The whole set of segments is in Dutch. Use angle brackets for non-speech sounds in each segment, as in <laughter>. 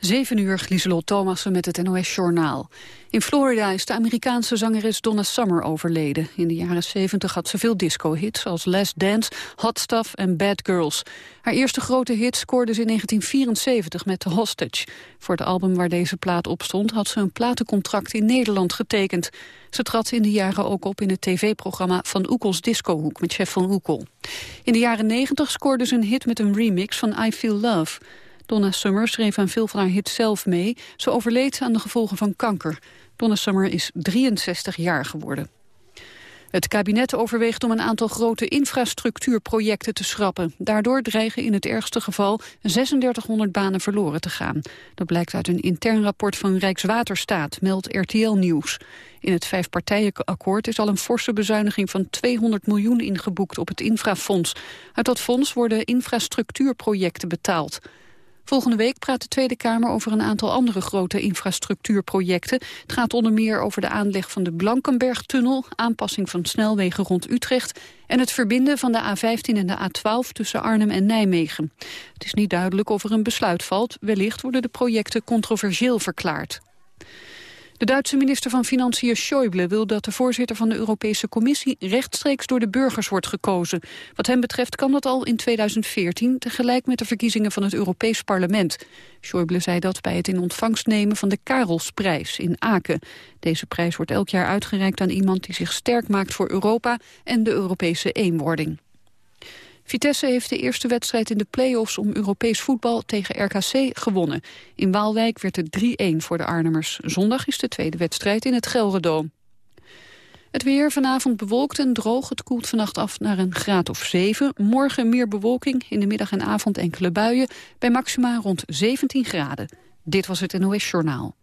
7 uur, Lieselot Thomassen met het NOS-journaal. In Florida is de Amerikaanse zangeres Donna Summer overleden. In de jaren 70 had ze veel disco-hits als Last Dance, Hot Stuff en Bad Girls. Haar eerste grote hit scoorde ze in 1974 met The Hostage. Voor het album waar deze plaat op stond had ze een platencontract in Nederland getekend. Ze trad in die jaren ook op in het tv-programma Van Oekels Discohoek met chef Van Oekel. In de jaren 90 scoorde ze een hit met een remix van I Feel Love... Donna Summer schreef aan veel van haar hits zelf mee. Ze overleed aan de gevolgen van kanker. Donna Summer is 63 jaar geworden. Het kabinet overweegt om een aantal grote infrastructuurprojecten te schrappen. Daardoor dreigen in het ergste geval 3600 banen verloren te gaan. Dat blijkt uit een intern rapport van Rijkswaterstaat, meldt RTL Nieuws. In het vijfpartijenakkoord is al een forse bezuiniging van 200 miljoen ingeboekt op het infrafonds. Uit dat fonds worden infrastructuurprojecten betaald. Volgende week praat de Tweede Kamer over een aantal andere grote infrastructuurprojecten. Het gaat onder meer over de aanleg van de Blankenbergtunnel, aanpassing van snelwegen rond Utrecht en het verbinden van de A15 en de A12 tussen Arnhem en Nijmegen. Het is niet duidelijk of er een besluit valt. Wellicht worden de projecten controversieel verklaard. De Duitse minister van Financiën Schäuble wil dat de voorzitter van de Europese Commissie rechtstreeks door de burgers wordt gekozen. Wat hem betreft kan dat al in 2014, tegelijk met de verkiezingen van het Europees Parlement. Schäuble zei dat bij het in ontvangst nemen van de Karelsprijs in Aken. Deze prijs wordt elk jaar uitgereikt aan iemand die zich sterk maakt voor Europa en de Europese eenwording. Vitesse heeft de eerste wedstrijd in de play-offs om Europees voetbal tegen RKC gewonnen. In Waalwijk werd het 3-1 voor de Arnhemmers. Zondag is de tweede wedstrijd in het Gelredoom. Het weer vanavond bewolkt en droog. Het koelt vannacht af naar een graad of 7. Morgen meer bewolking, in de middag en avond enkele buien... bij maxima rond 17 graden. Dit was het NOS Journaal.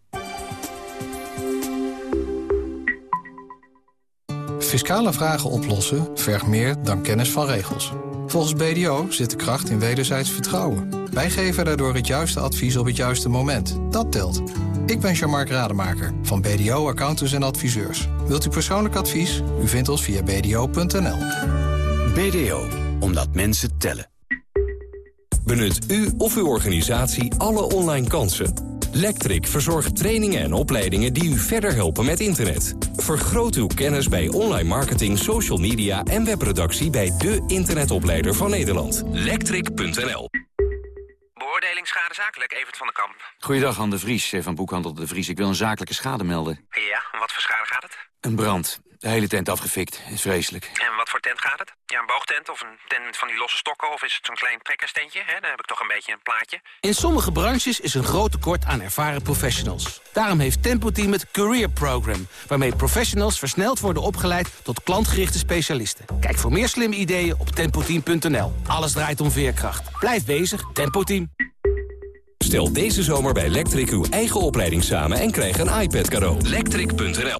Fiscale vragen oplossen vergt meer dan kennis van regels. Volgens BDO zit de kracht in wederzijds vertrouwen. Wij geven daardoor het juiste advies op het juiste moment. Dat telt. Ik ben Jean-Marc Rademaker van BDO Accountants en Adviseurs. Wilt u persoonlijk advies? U vindt ons via bdo.nl. BDO, omdat mensen tellen. Benut u of uw organisatie alle online kansen Lectric verzorgt trainingen en opleidingen die u verder helpen met internet. Vergroot uw kennis bij online marketing, social media en webproductie bij de internetopleider van Nederland. Lectric.nl Beoordeling schade zakelijk, Evert van den Kamp. Goeiedag, Han de Vries van Boekhandel de Vries. Ik wil een zakelijke schade melden. Ja, wat voor schade gaat het? Een brand. De hele tent afgefikt. Is vreselijk. En wat voor tent gaat het? Ja, een boogtent of een tent van die losse stokken? Of is het zo'n klein trekkerstentje? Hè? Dan heb ik toch een beetje een plaatje. In sommige branches is een groot tekort aan ervaren professionals. Daarom heeft Tempo Team het Career Program... waarmee professionals versneld worden opgeleid tot klantgerichte specialisten. Kijk voor meer slimme ideeën op tempoteam.nl. Alles draait om veerkracht. Blijf bezig, Tempo Team. Stel deze zomer bij Electric uw eigen opleiding samen en krijg een iPad cadeau. Electric.nl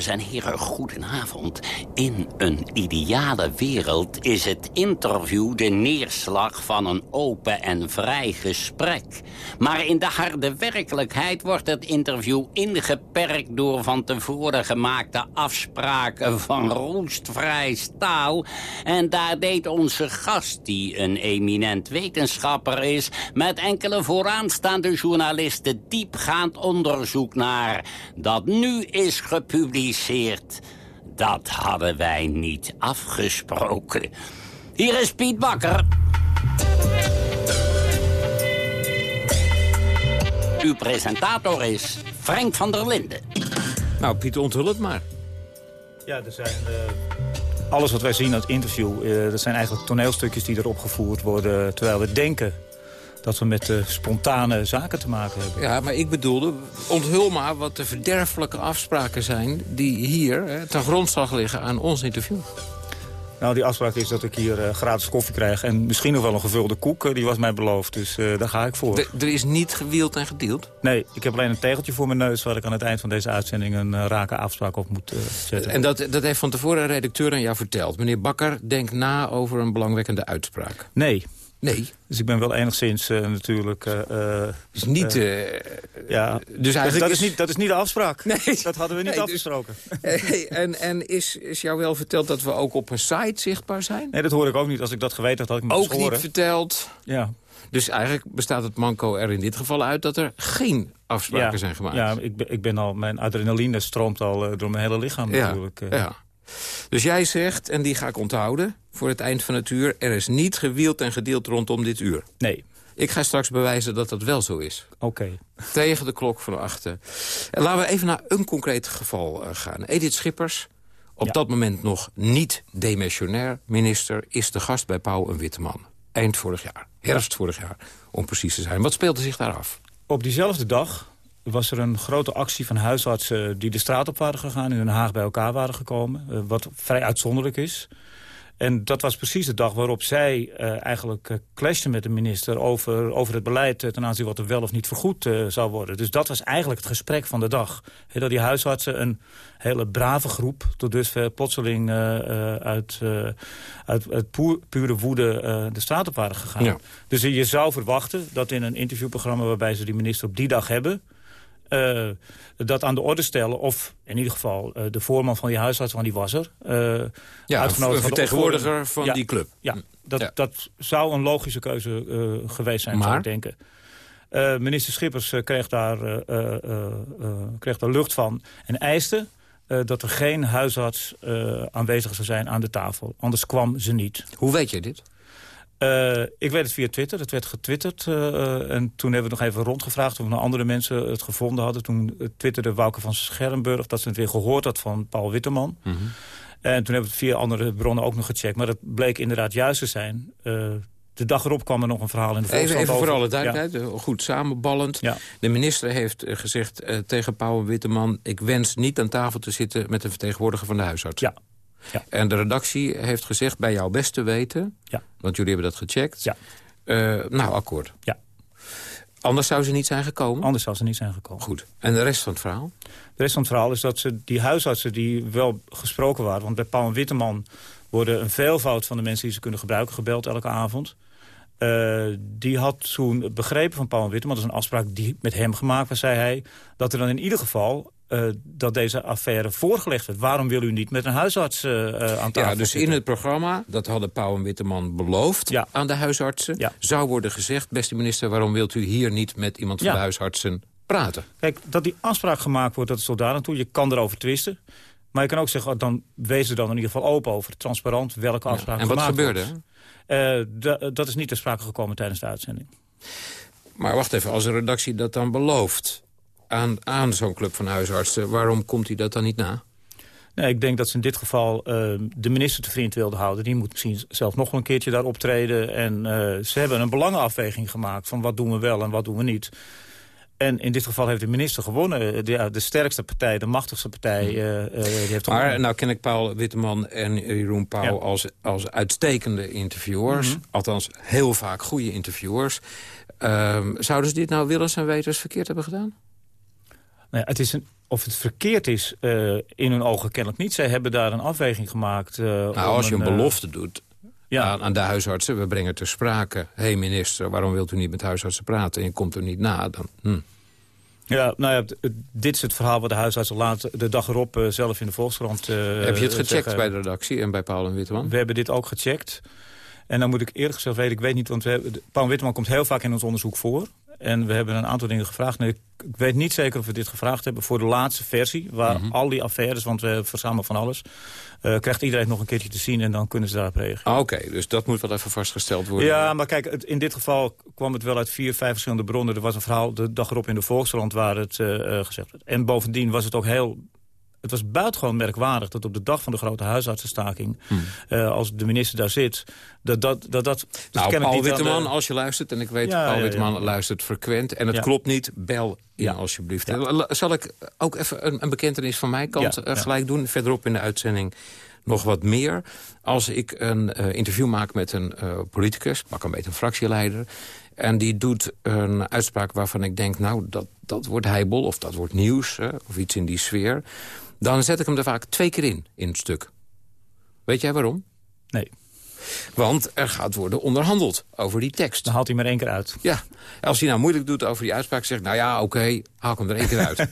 Dames en heren, goedenavond. In een ideale wereld is het interview de neerslag van een open en vrij gesprek. Maar in de harde werkelijkheid wordt het interview ingeperkt door van tevoren gemaakte afspraken van roestvrij staal. En daar deed onze gast, die een eminent wetenschapper is, met enkele vooraanstaande journalisten diepgaand onderzoek naar. Dat nu is gepubliceerd. Dat hadden wij niet afgesproken. Hier is Piet Bakker. Uw presentator is Frank van der Linden. Nou, Piet, onthul het maar. Ja, er zijn... Uh, alles wat wij zien in het interview... Uh, dat zijn eigenlijk toneelstukjes die erop gevoerd worden... terwijl we denken dat we met uh, spontane zaken te maken hebben. Ja, maar ik bedoelde, onthul maar wat de verderfelijke afspraken zijn... die hier hè, ten grondslag liggen aan ons interview. Nou, die afspraak is dat ik hier uh, gratis koffie krijg... en misschien nog wel een gevulde koek, uh, die was mij beloofd. Dus uh, daar ga ik voor. De, er is niet gewield en gedeeld? Nee, ik heb alleen een tegeltje voor mijn neus... waar ik aan het eind van deze uitzending een rake afspraak op moet zetten. En dat, dat heeft van tevoren een redacteur aan jou verteld. Meneer Bakker, denk na over een belangwekkende uitspraak. Nee, Nee. Dus ik ben wel enigszins uh, natuurlijk... Uh, is niet... Uh, ja, dus eigenlijk dat, is, niet, dat is niet de afspraak. Nee. Dat hadden we niet nee, afgesproken. <laughs> Dus, hey, en en is, is jou wel verteld dat we ook op een site zichtbaar zijn? Nee, dat hoor ik ook niet. Als ik dat geweten had, had ik me Ook niet verteld? Ja. Dus eigenlijk bestaat het manco er in dit geval uit... dat er geen afspraken ja, zijn gemaakt. Ja, ik ben, ik ben al, mijn adrenaline stroomt al door mijn hele lichaam ja, natuurlijk. Ja. Dus jij zegt, en die ga ik onthouden voor het eind van het uur... er is niet gewield en gedeeld rondom dit uur. Nee. Ik ga straks bewijzen dat dat wel zo is. Oké. Okay. Tegen de klok van achter. En laten we even naar een concreet geval gaan. Edith Schippers, op ja. dat moment nog niet demissionair minister... is de gast bij Pauw en Witteman. Eind vorig jaar. Herfst vorig jaar, om precies te zijn. Wat speelde zich daar af? Op diezelfde dag was er een grote actie van huisartsen die de straat op waren gegaan... in Den Haag bij elkaar waren gekomen, wat vrij uitzonderlijk is. En dat was precies de dag waarop zij uh, eigenlijk uh, clashten met de minister... over, over het beleid ten aanzien wat er wel of niet vergoed zou worden. Dus dat was eigenlijk het gesprek van de dag. He, dat die huisartsen een hele brave groep... tot dusver plotseling uit, uit, uit puur, pure woede de straat op waren gegaan. Ja. Dus je zou verwachten dat in een interviewprogramma... waarbij ze die minister op die dag hebben... Uh, dat aan de orde stellen. Of in ieder geval uh, de voorman van die huisarts, want die was er. Uh, ja, een vertegenwoordiger van ja, die club. Ja, dat, ja. dat zou een logische keuze geweest zijn, maar? zou ik denken. minister Schippers kreeg, daar, kreeg daar lucht van en eiste... dat er geen huisarts aanwezig zou zijn aan de tafel. Anders kwam ze niet. Hoe weet je dit? Uh, ik weet het via Twitter. Het werd getwitterd. Uh, en toen hebben we nog even rondgevraagd of nog andere mensen het gevonden hadden. Toen twitterde Wouke van Schermburg dat ze het weer gehoord had van Paul Witteman. Mm -hmm. En toen hebben we het via andere bronnen ook nog gecheckt. Maar dat bleek inderdaad juist te zijn. Uh, de dag erop kwam er nog een verhaal in de Volkskrant Even, even voor alle duidelijkheid, ja. goed samenballend. Ja. De minister heeft gezegd tegen Paul Witteman... ik wens niet aan tafel te zitten met een vertegenwoordiger van de huisarts. Ja. Ja. En de redactie heeft gezegd bij jou best te weten... Ja. want jullie hebben dat gecheckt. Ja. Uh, nou, akkoord. Ja. Anders zou ze niet zijn gekomen? Anders zou ze niet zijn gekomen. Goed. En de rest van het verhaal? De rest van het verhaal is dat ze die huisartsen die wel gesproken waren... want bij Paul en Witteman worden een veelvoud van de mensen die ze kunnen gebruiken... gebeld elke avond. Uh, die had toen begrepen van Paul Witteman... dat is een afspraak die met hem gemaakt was, zei hij... dat er dan in ieder geval uh, dat deze affaire voorgelegd werd. Waarom wil u niet met een huisarts uh, aan tafel Ja, dus zitten? in het programma, dat hadden Pauw en Witteman beloofd ja. aan de huisartsen... Ja. zou worden gezegd, beste minister, waarom wilt u hier niet met iemand van de huisartsen praten? Kijk, dat die afspraak gemaakt wordt, dat is tot daar aan toe. Je kan erover twisten. Maar je kan ook zeggen, oh, dan wees er dan in ieder geval open over. Transparant, welke afspraak En wat gemaakt gebeurde? wordt. Eh, da- dat is niet ter sprake gekomen tijdens de uitzending. Maar wacht even, als een redactie dat dan belooft aan, aan zo'n club van huisartsen... waarom komt hij dat dan niet na? Nee, ik denk dat ze in dit geval eh, de minister te vriend wilden houden. Die moet misschien zelf nog een keertje daar optreden. En eh, ze hebben een belangenafweging gemaakt van wat doen we wel en wat doen we niet. En in dit geval heeft de minister gewonnen. De, de sterkste partij, de machtigste partij, uh, uh, die heeft Maar gewonnen. nou ken ik Paul Witteman en Jeroen Pauw Ja. als, als uitstekende interviewers. Mhm. Althans, heel vaak goede interviewers. Ehm, zouden ze dit nou willens en wetens verkeerd hebben gedaan? Nou ja, het is een, of het verkeerd is, eh, in hun ogen kennelijk niet. Zij hebben daar een afweging gemaakt. eh, Nou, als je een eh, belofte doet ja. aan, aan de huisartsen... we brengen ter sprake, hé hey minister, waarom wilt u niet met huisartsen praten... en je komt er niet na, dan... Hm. Ja, nou ja, dit is het verhaal wat de huisartsen later de dag erop zelf in de Volkskrant Heb je het gecheckt zeggen. bij de redactie en bij Paul en Witteman? We hebben dit ook gecheckt. En dan moet ik eerlijk gezegd weten, ik weet niet... want we hebben, Paul Witteman komt heel vaak in ons onderzoek voor. En we hebben een aantal dingen gevraagd. Nee, ik, weet niet zeker of we dit gevraagd hebben voor de laatste versie... waar Mhm. al die affaires, want we verzamelen van alles... eh, krijgt iedereen nog een keertje te zien en dan kunnen ze daarop reageren. Ah, Oké, dus dat moet wel even vastgesteld worden. Ja, maar kijk, het- in dit geval kwam het wel uit vier, vijf verschillende bronnen. Er was een verhaal de dag erop in de Volkskrant waar het eh, eh, gezegd werd. En bovendien was het ook heel... Het was buitengewoon merkwaardig dat op de dag van de grote huisartsenstaking... Hmm. eh, als de minister daar zit, dat dat... dat, dat dus Nou, Paul de- Witteman, als je luistert... en ik weet, Ja, Paul ja, Witteman ja. luistert frequent... en het klopt niet, bel in Ja. alsjeblieft. La- Zal ik ook even een, een bekentenis van mijn kant eh, gelijk doen? Verderop in de uitzending nog wat meer. Als ik een eh, interview maak met een eh, politicus, pak een beetje een fractieleider... en die doet een uitspraak waarvan ik denk... nou, dat, dat wordt heibel of dat wordt nieuws hè, of iets in die sfeer... dan zet ik hem er vaak twee keer in, in het stuk. Weet jij waarom? Nee. Want er gaat worden onderhandeld over die tekst. Dan haalt hij maar één keer uit. Ja, als hij nou moeilijk doet over die uitspraak... zegt nou ja, oké, haal ik hem er één keer uit.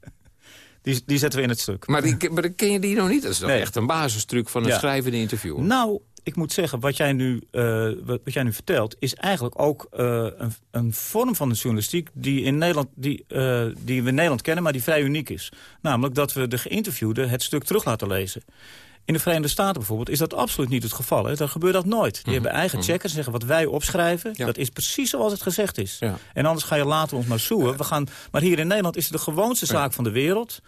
<laughs> die, die zetten we in het stuk. Maar, die, maar ken je die nog niet? Dat is Nee. echt een basistruc van een Ja. schrijvende interview. Nou, ik moet zeggen, wat jij nu, eh, wat, jij nu vertelt... is eigenlijk ook eh, een, een vorm van de journalistiek... Die, in Nederland, die, eh, die we in Nederland kennen, maar die vrij uniek is. Namelijk dat we de geïnterviewde het stuk terug laten lezen. In de Verenigde Staten bijvoorbeeld is dat absoluut niet het geval. Hè. Daar gebeurt dat nooit. Die hebben eigen checkers en zeggen wat wij opschrijven... dat is precies zoals het gezegd is. Ja. En anders ga je later ons maar zoeken. We gaan, maar hier in Nederland is het de gewoonste zaak van de wereld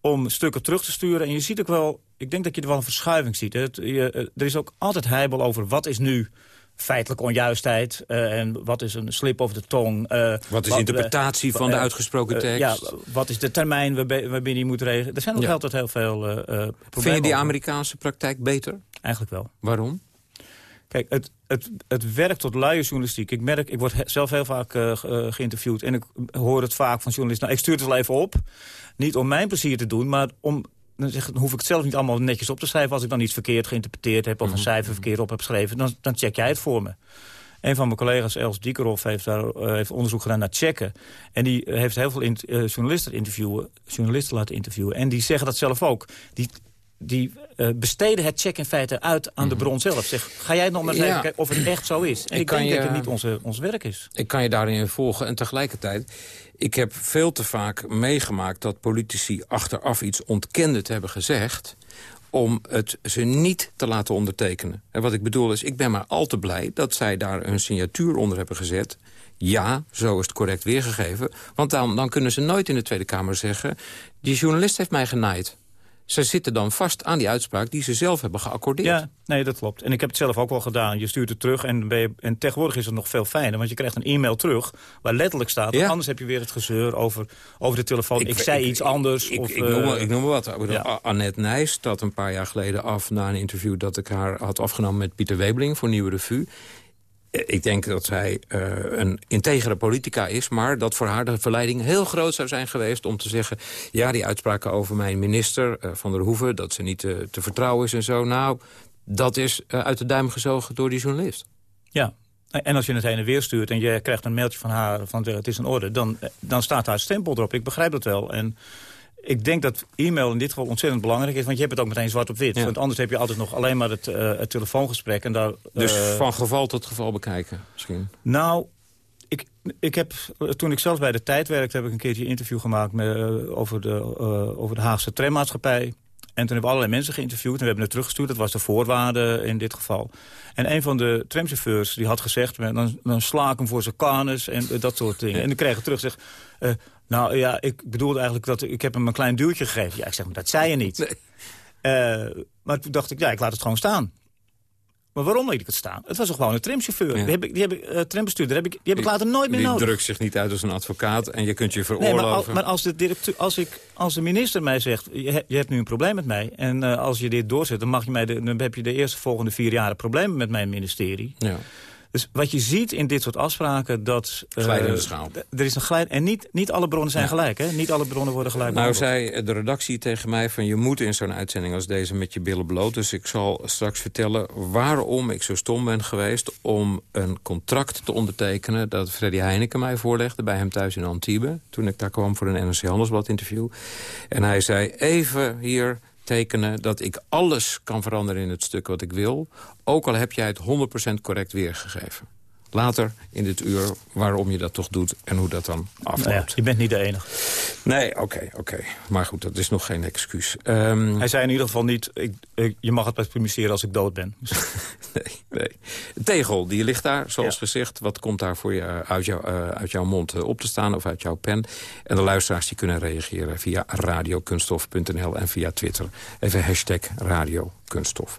om stukken terug te sturen. En je ziet ook wel, ik denk dat je er wel een verschuiving ziet. hè. Het, je, eh, er is ook altijd heibel over wat is nu feitelijke onjuistheid... eh, en wat is een slip over de tong. eh, Wat is interpretatie van de uitgesproken tekst? ja, wat is de termijn waarbi- waarbinnen je moet regelen. Er zijn ook Ja. altijd heel veel problemen. Vind je die. Amerikaanse praktijk beter? Eigenlijk wel. Waarom? Kijk, het, het, het werkt tot luie journalistiek. Ik merk, ik word he- zelf heel vaak eh, eh, geïnterviewd... en ik hoor het vaak van journalisten... nou, ik stuur het wel even op. Niet om mijn plezier te doen, maar om... Dan zeg- dan hoef ik het zelf niet allemaal netjes op te schrijven... als ik dan iets verkeerd geïnterpreteerd heb... of een cijfer verkeerd op heb geschreven. Dan, dan check jij het voor me. Een van mijn collega's, Els Diekerhoff, heeft, daar, eh, heeft onderzoek gedaan naar checken. En die heeft heel veel in- journalisten, interviewen, journalisten laten interviewen. En die zeggen dat zelf ook. Die, die eh, besteden het check in feite uit aan de bron zelf. Zeg, ga jij nog maar Ja. even kijken of het echt zo is. En Ik denk je- dat het niet onze, ons werk is. Ik kan je daarin volgen. En tegelijkertijd, ik heb veel te vaak meegemaakt... dat politici achteraf iets ontkenden te hebben gezegd om het ze niet te laten ondertekenen. En wat ik bedoel is, ik ben maar al te blij... dat zij daar een signatuur onder hebben gezet. Ja, zo is het correct weergegeven. Want dan, dan kunnen ze nooit in de Tweede Kamer zeggen... die journalist heeft mij genaaid. Ze zitten dan vast aan die uitspraak die ze zelf hebben geaccordeerd. Ja, nee, dat klopt. En ik heb het zelf ook wel gedaan. Je stuurt het terug en, ben je- en tegenwoordig is het nog veel fijner. Want je krijgt een e-mail terug waar letterlijk staat... Ja. anders heb je weer het gezeur over, over de telefoon. Ik, zei iets anders. Ik, of, ik, noem, maar- ik noem wat. Ik bedoel, ja. Annette Nijs staat een paar jaar geleden af... na een interview dat ik haar had afgenomen met Pieter Webeling voor Nieuwe Revue. Ik denk dat zij eh, een integere politica is... maar dat voor haar de verleiding heel groot zou zijn geweest... om te zeggen, ja, die uitspraken over mijn minister eh, Van der Hoeven... dat ze niet eh, te vertrouwen is en zo. Nou, dat is uit de duim gezogen door die journalist. Ja. En als je het heen en weer stuurt en je krijgt een mailtje van haar... van het is in orde, dan, dan staat haar stempel erop. Ik begrijp dat wel. En ik denk dat e-mail in dit geval ontzettend belangrijk is... want je hebt het ook meteen zwart op wit. Ja. Want anders heb je altijd nog alleen maar het, eh, het telefoongesprek. En daar, Dus eh, van geval tot geval bekijken, misschien. Nou, ik, ik heb, toen ik zelf bij de tijd werkte... heb ik een keertje een interview gemaakt met, eh, over, de, over de Haagse trammaatschappij. En toen hebben we allerlei mensen geïnterviewd. En we hebben het teruggestuurd. Dat was de voorwaarde in dit geval. En een van de tramchauffeurs die had gezegd... dan, dan sla ik hem voor zijn kanus en dat soort dingen. En dan kreeg ik terug zeg... nou ja, ik bedoelde eigenlijk dat ik heb hem een klein duwtje gegeven. Ja, ik zeg, maar dat zei je niet. Eh, maar toen dacht ik, ja, ik laat het gewoon staan. Maar waarom liet ik het staan? Het was toch gewoon een tramchauffeur. Ja. Die heb ik, die heb ik eh, trambestuurder. Die heb ik, die heb ik later nooit meer Die nodig. drukt zich niet uit als een advocaat en je kunt je Nee, maar, al- veroorloven. maar als, de directeur, als, ik, als de minister mij zegt, je, he- je hebt nu een probleem met mij... en eh, als je dit doorzet, dan, mag je mij de, dan heb je de eerste volgende vier jaren problemen met mijn ministerie. Ja. Dus wat je ziet in dit soort afspraken, dat... eh, Glijdende schaal. Er is een glijd... En niet, niet alle bronnen zijn Ja. gelijk, hè? Niet alle bronnen worden gelijk Nou zei de redactie tegen mij van je moet in zo'n uitzending als deze met je billen bloot. Dus ik zal straks vertellen waarom ik zo stom ben geweest om een contract te ondertekenen dat Freddy Heineken mij voorlegde bij hem thuis in Antibes. Toen ik daar kwam voor een NRC Handelsblad interview. En hij zei even hier tekenen dat ik alles kan veranderen in het stuk wat ik wil. Ook al heb jij het 100% correct weergegeven. Later in dit uur waarom je dat toch doet en hoe dat dan afloopt. Nou ja, je bent niet de enige. Nee, oké, oké. Maar goed, dat is nog geen excuus. Ehm, Hij zei in ieder geval niet, ik, ik- je mag het pas publiceren als ik dood ben. <laughs> Nee, nee. Tegel, die ligt daar, zoals Ja. gezegd. Wat komt daar voor je eh, uit, jou, eh, uit jouw mond eh, op te staan of uit jouw pen? En de luisteraars die kunnen reageren via radiokunstof.nl en via Twitter. Even hashtag radiokunststof.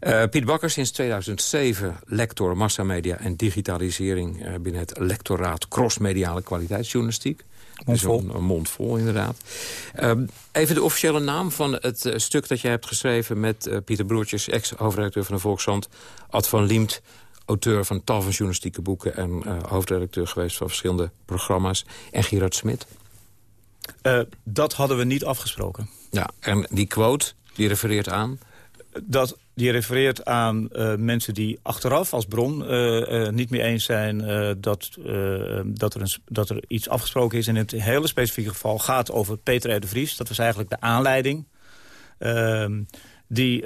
Eh, Piet Bakker, sinds 2007 lector massamedia en digitalisering... eh, binnen het lectoraat crossmediale kwaliteitsjournalistiek. Mondvol. Dus een, een mond vol, inderdaad. Ehm, even de officiële naam van het eh, stuk dat jij hebt geschreven... met Pieter Broertjes, ex-hoofdredacteur van de Volkshand... Ad van Liemt, auteur van tal van journalistieke boeken... en hoofdredacteur geweest van verschillende programma's. En Gerard Smit. Dat hadden we niet afgesproken. Ja, en die quote, die refereert aan... Dat die refereert aan uh, mensen die achteraf als bron uh, uh, niet meer eens zijn dat, dat, er een, dat er iets afgesproken is. In het hele specifieke geval gaat over Peter R. de Vries. Dat was eigenlijk de aanleiding. Ehm, die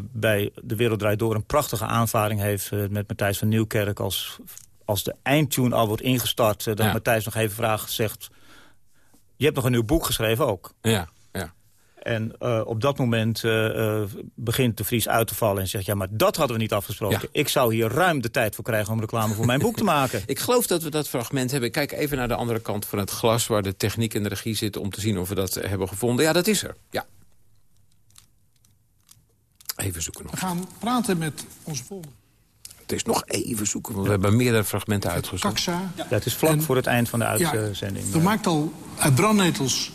bij De Wereld Draait Door een prachtige aanvaring heeft met Matthijs van Nieuwkerk. Als, als de eindtune al wordt ingestart, dat ja. Matthijs nog even vraagt, zegt... Je hebt nog een nieuw boek geschreven ook. Ja. En uh, op dat moment uh, uh, begint de Vries uit te vallen en zegt... ja, maar dat hadden we niet afgesproken. Ja. Ik zou hier ruim de tijd voor krijgen om reclame voor mijn boek te maken. <laughs> Ik geloof dat we dat fragment hebben. Kijk even naar de andere kant van het glas... waar de techniek en de regie zitten om te zien of we dat hebben gevonden. Ja, dat is er. Ja. Even zoeken nog. We gaan praten met onze volgende. Het is nog even zoeken, want we hebben meerdere fragmenten uitgezocht. Kaksa. Ja, het is vlak en, voor het eind van de uitzending. Ja, er maakt al uit brandnetels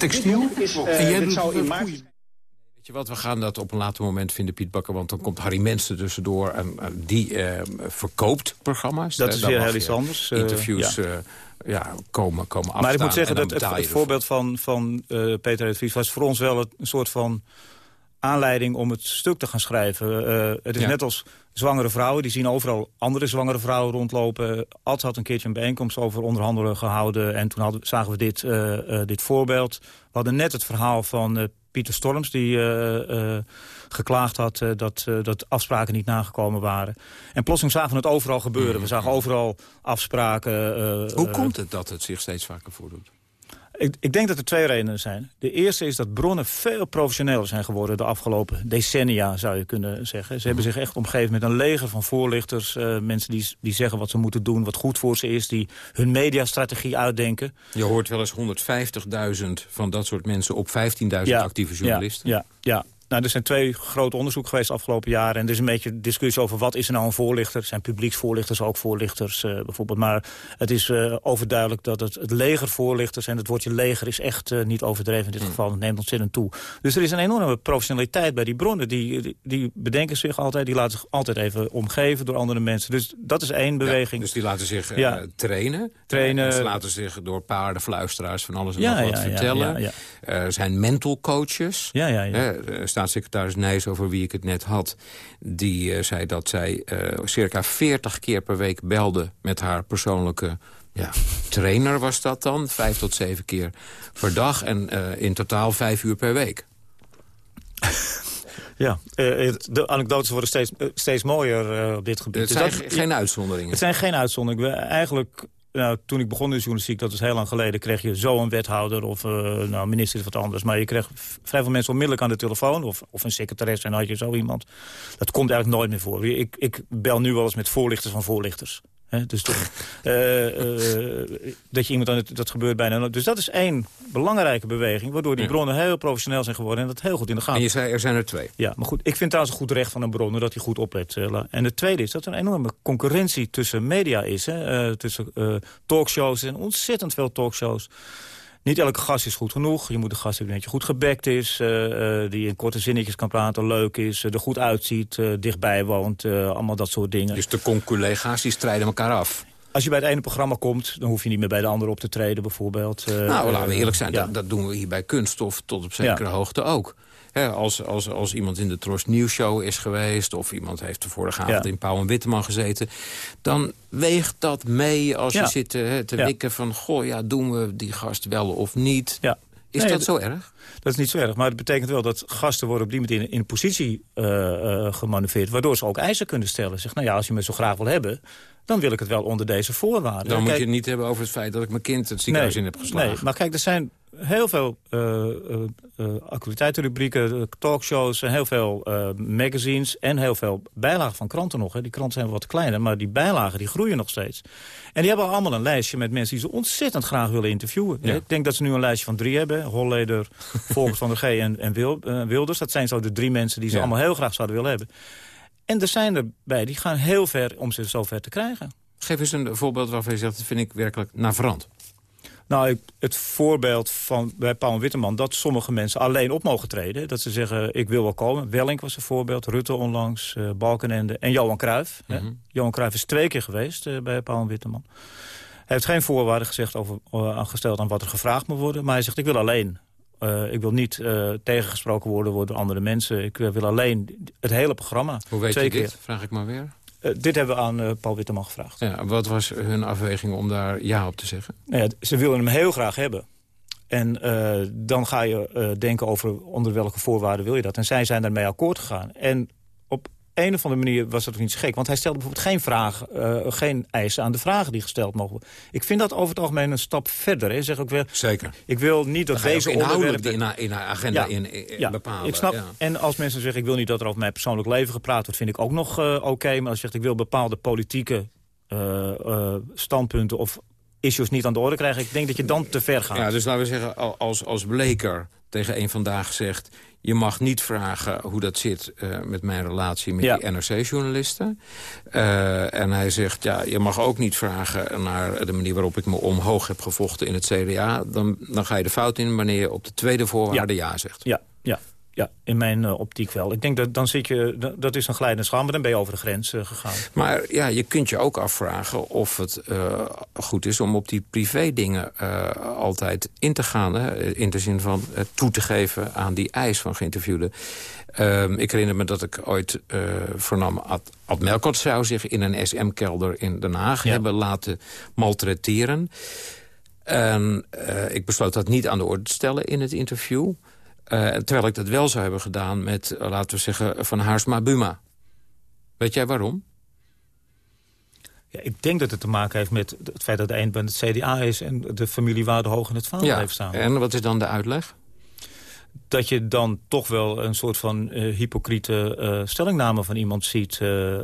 textiel. Is, uh, en jij doet zou in maart... Weet je wat, we gaan dat op een later moment vinden, Piet Bakker... want dan komt Harry Mensen tussendoor en die uh, verkoopt programma's. Dat is weer heel iets anders. Interviews ja. ja. komen, komen Maar ik moet zeggen dat het, het voorbeeld van, van Peter Hedvries... was voor ons wel een soort van aanleiding om het stuk te gaan schrijven. Uh, het is ja. net als zwangere vrouwen. Die zien overal andere zwangere vrouwen rondlopen. Ad had een keertje een bijeenkomst over onderhandelen gehouden. En toen hadden, zagen we dit, uh, uh, dit voorbeeld. We hadden net het verhaal van Pieter Storms... die geklaagd had dat, dat afspraken niet nagekomen waren. En plotseling zagen we het overal gebeuren. We zagen overal afspraken. Hoe komt het dat het zich steeds vaker voordoet? Ik, ik, denk dat er twee redenen zijn. De eerste is dat bronnen veel professioneler zijn geworden... de afgelopen decennia, zou je kunnen zeggen. Ze hebben zich echt omgeven met een leger van voorlichters. Uh, mensen die, die zeggen wat ze moeten doen, wat goed voor ze is... die hun mediastrategie uitdenken. Je hoort wel eens 150.000 van dat soort mensen op 15.000 ja, actieve journalisten. Ja, ja, ja. Nou, er zijn twee grote onderzoeken geweest de afgelopen jaren. En er is een beetje discussie over wat is er nou een voorlichter. Zijn publieksvoorlichters ook voorlichters uh, bijvoorbeeld. Maar het is uh, overduidelijk dat het, het leger voorlichters... en het woordje leger is echt uh, niet overdreven in dit hmm. geval. Het neemt ontzettend toe. Dus er is een enorme professionaliteit bij die bronnen. Die, die, bedenken zich altijd, die laten zich altijd even omgeven door andere mensen. Dus dat is één beweging. Ja, dus die laten zich ja. trainen. trainen. ze laten zich door paardenfluisteraars van alles en ja, nog wat vertellen. Er zijn mental coaches. Ja, ja, ja staatssecretaris Nijs, over wie ik het net had... die uh, zei dat zij uh, circa 40 keer per week belde met haar persoonlijke... Ja, trainer was dat dan, vijf tot zeven keer per dag... en uh, in totaal vijf uur per week. <laughs> Ja, de anekdotes worden steeds, steeds mooier op dit gebied. Het zijn dus dat, geen uitzonderingen. Het zijn geen uitzonderingen. Eigenlijk nou, toen ik begon in de journalistiek, dat is heel lang geleden... kreeg je zo een wethouder of uh, nou, minister is wat anders. Maar je kreeg vrij veel mensen onmiddellijk aan de telefoon... of, of een secretaresse en had je zo iemand. Dat komt eigenlijk nooit meer voor. Ik, ik bel nu wel eens met voorlichters van voorlichters dus toch, uh, uh, dat je iemand aan het, dat gebeurt bijna. Dus dat is één belangrijke beweging, waardoor die bronnen heel professioneel zijn geworden en dat heel goed in de gaten. En je zei er zijn er twee. Ja, maar goed, ik vind trouwens een goed recht van een bron dat hij goed oplet. en het tweede is dat er een enorme concurrentie tussen media is, hè, tussen talkshows en ontzettend veel talkshows. Niet elke gast is goed genoeg. Je moet een gast hebben die goed gebekt is. Uh, uh, die in korte zinnetjes kan praten, leuk is. Uh, er goed uitziet, dichtbij woont. allemaal dat soort dingen. Dus de conculega's die strijden elkaar af? Als je bij het ene programma komt, dan hoef je niet meer bij de andere op te treden bijvoorbeeld. nou, laten we eerlijk zijn, ja. dat, dat, doen we hier bij kunststof tot op zekere ja. hoogte ook als, als, als iemand in de Tros Nieuws Show is geweest... of iemand heeft de vorige avond in Pauw en Witteman gezeten... dan weegt dat mee als je zit te, te wikken van... goh, ja, doen we die gast wel of niet? Is dat zo erg? Dat is niet zo erg, maar het betekent wel dat gasten worden op die manier in, in positie uh, uh, gemanoeuvreerd... waardoor ze ook eisen kunnen stellen. Zeg, nou ja, als je me zo graag wil hebben, dan wil ik het wel onder deze voorwaarden. Dan moet je het niet hebben over het feit dat ik mijn kind het ziekenhuis in heb geslagen. Nee, maar kijk, er zijn heel veel uh, uh, actualiteitenrubrieken, talkshows... en heel veel magazines en heel veel bijlagen van kranten nog. Hè. Die kranten zijn wat kleiner, maar die bijlagen die groeien nog steeds. En die hebben allemaal een lijstje met mensen die ze ontzettend graag willen interviewen. Ja. Ik denk dat ze nu een lijstje van drie hebben. Holleder, <laughs> Volkers van der G en, en Wilders. Dat zijn zo de drie mensen die ze allemaal heel graag zouden willen hebben. En er zijn erbij die gaan heel ver om ze zover te krijgen. Geef eens een voorbeeld waarvan je zegt, dat vind ik werkelijk navrant. Nou, het voorbeeld van, bij Paul Witteman... dat sommige mensen alleen op mogen treden. Dat ze zeggen, ik wil wel komen. Wellink was een voorbeeld, Rutte onlangs, uh, Balkenende en Johan Cruijff. Mm -hmm. Johan Cruijff is twee keer geweest uh, bij Paul Witteman. Hij heeft geen voorwaarden gezegd over, uh, gesteld aan wat er gevraagd moet worden. Maar hij zegt, ik wil alleen Uh, ik wil niet uh, tegengesproken worden door andere mensen. Ik uh, wil alleen het hele programma. Hoe weet je dit? Vraag ik maar weer. dit hebben we aan Paul Witteman gevraagd. Ja, wat was hun afweging om daar ja op te zeggen? Nou ja, ze willen hem heel graag hebben. En dan ga je denken over onder welke voorwaarden wil je dat. En zij zijn daarmee akkoord gegaan. En een of andere manier was dat ook niet zo gek. Want hij stelde bijvoorbeeld geen, vragen, uh, geen eisen aan de vragen die gesteld mogen worden. Ik vind dat over het algemeen een stap verder. Hè. Zeg ook weer, Zeker. Ik wil niet dat deze onderwerpen... in, in haar agenda ja, in, in ja, bepalen. Ik snap, ja. En als mensen zeggen, ik wil niet dat er over mijn persoonlijk leven gepraat wordt... vind ik ook nog uh, oké. Okay. Maar als je zegt, ik wil bepaalde politieke uh, standpunten... of issues niet aan de orde krijgen... ik denk dat je dan te ver gaat. Ja, dus laten we zeggen, als, als Bleker tegen een vandaag zegt... je mag niet vragen hoe dat zit uh, met mijn relatie met Ja. die NRC-journalisten. Uh, en hij zegt, ja, je mag ook niet vragen naar de manier waarop ik me omhoog heb gevochten in het CDA. Dan, dan ga je de fout in wanneer je op de tweede voorwaarde ja, zegt. Ja, ja. Ja, in mijn uh, optiek wel. Ik denk dat dan zit je, dat- is een glijdende schaal, maar dan ben je over de grens uh, gegaan. Maar ja, je kunt je ook afvragen of het uh, goed is om op die privé dingen uh, altijd in te gaan. Hè? In de zin van toe te geven aan die eis van geïnterviewden. Um, ik herinner me dat ik ooit vernam... Ad, Ad Melkert zou zich in een SM-kelder in Den Haag Ja. hebben laten maltretteren. En ik besloot dat niet aan de orde te stellen in het interview. Uh, terwijl ik dat wel zou hebben gedaan met, uh, laten we zeggen, Van Haarsma Buma. Weet jij waarom? Ja, ik denk dat het te maken heeft met het feit dat de bij het CDA is... en de familie waar de hoog in het vaandel heeft staan. en wat is dan de uitleg? Dat je dan toch wel een soort van uh, hypocriete uh, stellingname van iemand ziet. Uh,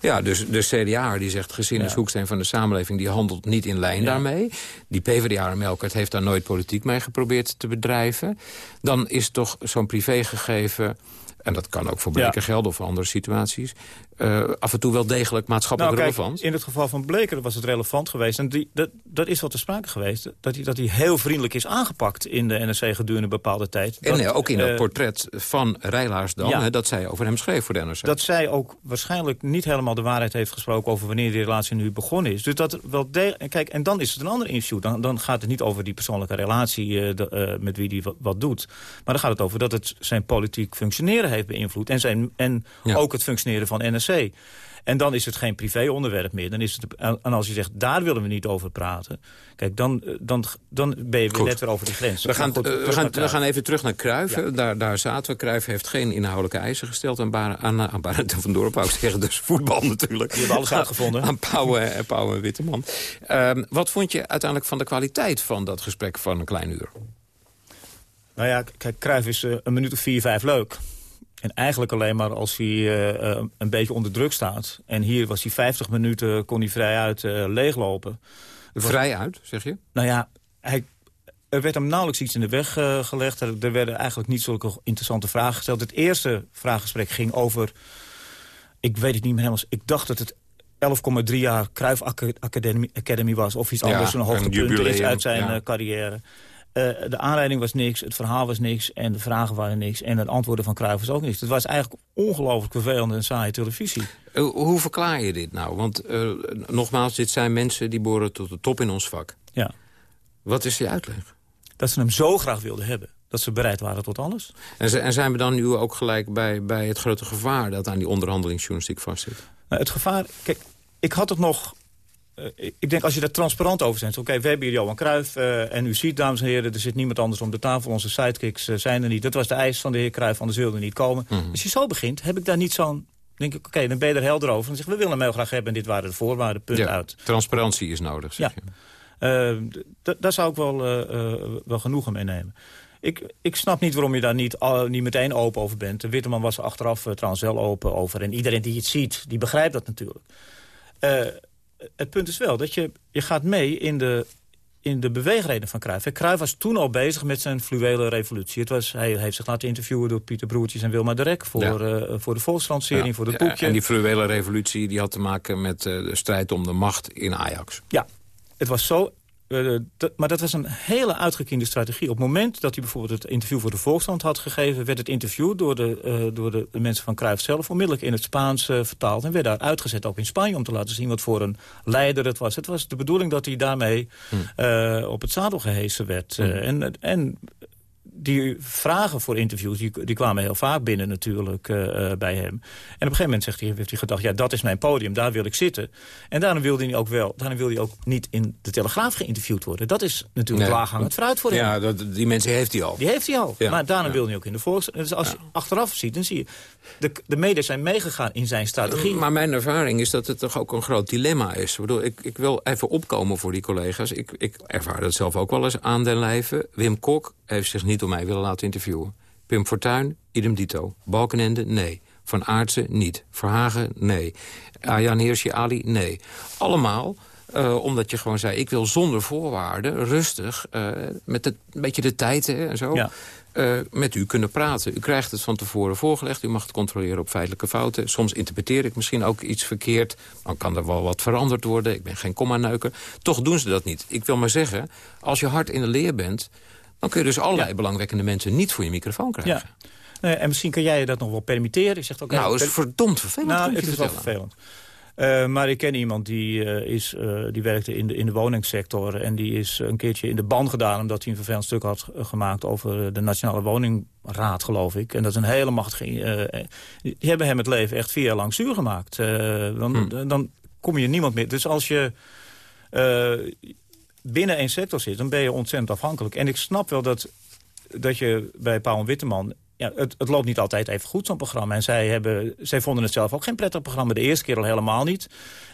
Ja, dus de CDA die zegt gezin is Ja. hoeksteen van de samenleving... die handelt niet in lijn Ja. daarmee. Die PvdA Melkert heeft daar nooit politiek mee geprobeerd te bedrijven. Dan is toch zo'n privégegeven... en dat kan ook voor Bleker Ja. gelden of voor andere situaties... eh, af en toe wel degelijk maatschappelijk Nou, kijk, relevant. in het geval van Bleker was het relevant geweest. En die, dat, dat is wel te sprake geweest. Dat hij, dat hij heel vriendelijk is aangepakt in de NRC gedurende een bepaalde tijd. En Dat, eh, ook in dat eh, portret van Rijlaars dan... ja. Hè, dat zij over hem schreef voor de NRC. dat zij ook waarschijnlijk niet helemaal de waarheid heeft gesproken... over wanneer die relatie nu begonnen is. Dus dat wel Kijk, en dan is het een ander interview. Dan, dan gaat het niet over die persoonlijke relatie de- met wie hij wat, wat doet. Maar dan gaat het over dat het zijn politiek functioneren heeft beïnvloed. En, zijn, en Ja. ook het functioneren van NRC. En dan is het geen privé-onderwerp meer. Dan is het, en als je zegt, daar willen we niet over praten... Kijk, dan, eh, dan, dan ben je weer net weer over die grens. We gaan, goed, eh, we, gaan, we gaan even terug naar Cruijff. Ja. Daar, daar zaten we. Cruijff heeft geen inhoudelijke eisen gesteld aan, Bar aan, aan Barend Van Dorp. Ik zeggen, dus voetbal natuurlijk. Die hebben alles uitgevonden. Aan Pauw en, Pauw en Witteman. Ehm, wat vond je uiteindelijk van de kwaliteit van dat gesprek van een klein uur? Nou ja, kijk, Cruijff is eh, een minuut of vier, vijf leuk. En eigenlijk alleen maar als hij eh, eh, een beetje onder druk staat. En hier was hij 50 minuten, kon hij vrijuit eh leeglopen. Er was- Vrij uit, zeg je? Nou ja, hij, er werd hem nauwelijks iets in de weg gelegd. Er, er werden eigenlijk niet zulke interessante vragen gesteld. Het eerste vraaggesprek ging over... Ik weet het niet meer helemaal. Ik dacht dat het 11,3 jaar Cruijff Aca- Academy, Academy was. Of iets Ja, anders, een een hoogtepunt is uit zijn ja. carrière. Eh, de aanleiding was niks, het verhaal was niks... en de vragen waren niks. En het antwoorden van Cruijff was ook niks. Het was eigenlijk ongelooflijk vervelende en saaie televisie. Eh, hoe verklaar je dit nou? Want eh, nogmaals, dit zijn mensen die behoren tot de top in ons vak. Ja. Wat is die uitleg? Dat ze hem zo graag wilden hebben. Dat ze bereid waren tot alles. En, en zijn we dan nu ook gelijk bij, bij het grote gevaar... dat aan die onderhandelingsjournalistiek vastzit? Nou, het gevaar... Kijk, ik had het nog... eh, ik- denk als je daar transparant over bent. Oké, we hebben hier Johan Cruijff. eh, en u ziet, dames en heren, er zit niemand anders om de tafel. Onze sidekicks eh, zijn er niet. Dat was de eis van de heer Cruijff, anders wilde niet komen. Mhm. Als je zo begint, heb ik daar niet zo'n... denk ik, oké, dan ben je er helder over. Dan zeg ik, we willen hem heel graag hebben. En dit waren de voorwaarden, punt uit. transparantie is nodig, zeg Ja. je. Daar zou ik wel, wel genoegen mee nemen. Ik, ik snap niet waarom je daar niet, al- niet meteen open over bent. De Witteman was er achteraf trouwens wel open over. En iedereen die het ziet, die begrijpt dat natuurlijk. Eh, het punt is wel dat je, je gaat mee in de, in de beweegreden van Cruijff. Cruijff was toen al bezig met zijn fluwele revolutie. Het was, hij heeft zich laten interviewen door Pieter Broertjes en Wilma de Rek... voor, Ja. eh, voor de volkskrantserie, Ja. voor het Ja, boekje. En die fluwele revolutie die had te maken met eh, de strijd om de macht in Ajax. Ja, het was zo... eh, dat- maar dat was een hele uitgekiende strategie. Op het moment dat hij bijvoorbeeld het interview voor de Volkskrant had gegeven... werd het interview door de, eh, door de, mensen van Cruijff zelf... onmiddellijk in het Spaans eh, vertaald en werd daar uitgezet, ook in Spanje... om te laten zien wat voor een leider het was. Het was de bedoeling dat hij daarmee Hm. eh, op het zadel gehesen werd. Hm. Eh, en, en die vragen voor interviews, die, die kwamen heel vaak binnen natuurlijk uh, bij hem. En op een gegeven moment zegt hij, heeft hij gedacht, ja, dat is mijn podium, daar wil ik zitten. En daarom wilde hij ook wel, daarom wilde hij ook niet in de Telegraaf geïnterviewd worden. Dat is natuurlijk nee. laaghangend fruit voor hem. Ja, dat, die mensen heeft hij al. Die heeft hij al. Ja. Maar daarom ja. wilde hij ook in de volks... Dus als je achteraf ziet, dan zie je... De, de media zijn meegegaan in zijn strategie. Maar mijn ervaring is dat het toch ook een groot dilemma is. Ik, bedoel, ik, ik wil even opkomen voor die collega's. Ik, ik ervaar dat zelf ook wel eens aan den lijve. Wim Kok heeft zich niet door mij willen laten interviewen. Pim Fortuyn, idem dito. Balkenende, nee. Van Aartsen, niet. Verhagen, nee. Ayan Hirsi Ali, nee. Allemaal uh, omdat je gewoon zei, ik wil zonder voorwaarden, rustig... Uh, met het, een beetje de tijd hè, en zo... Ja. Uh, met u kunnen praten. U krijgt het van tevoren voorgelegd. U mag het controleren op feitelijke fouten. Soms interpreteer ik misschien ook iets verkeerd. Dan kan er wel wat veranderd worden. Ik ben geen komma-neuker. Toch doen ze dat niet. Ik wil maar zeggen, als je hard in de leer bent... dan kun je dus allerlei ja. belangwekkende mensen niet voor je microfoon krijgen. Ja. Nee, en misschien kan jij je dat nog wel permitteren. Ik zeg ook, nou, het is verdomd vervelend. Nou, het is wel vervelend. Uh, maar ik ken iemand die, uh, is, uh, die werkte in de, in de woningsector... en die is een keertje in de ban gedaan... omdat hij een vervelend stuk had gemaakt over de Nationale Woningraad, geloof ik. En dat is een hele machtige... die hebben hem het leven echt vier jaar lang zuur gemaakt. dan, hm. dan kom je niemand meer... Dus als je binnen één sector zit, dan ben je ontzettend afhankelijk. En ik snap wel dat, dat je bij Paul Witteman ja, het, het, loopt niet altijd even goed, zo'n programma. En zij, hebben, zij vonden het zelf ook geen prettig programma. De eerste keer al helemaal niet.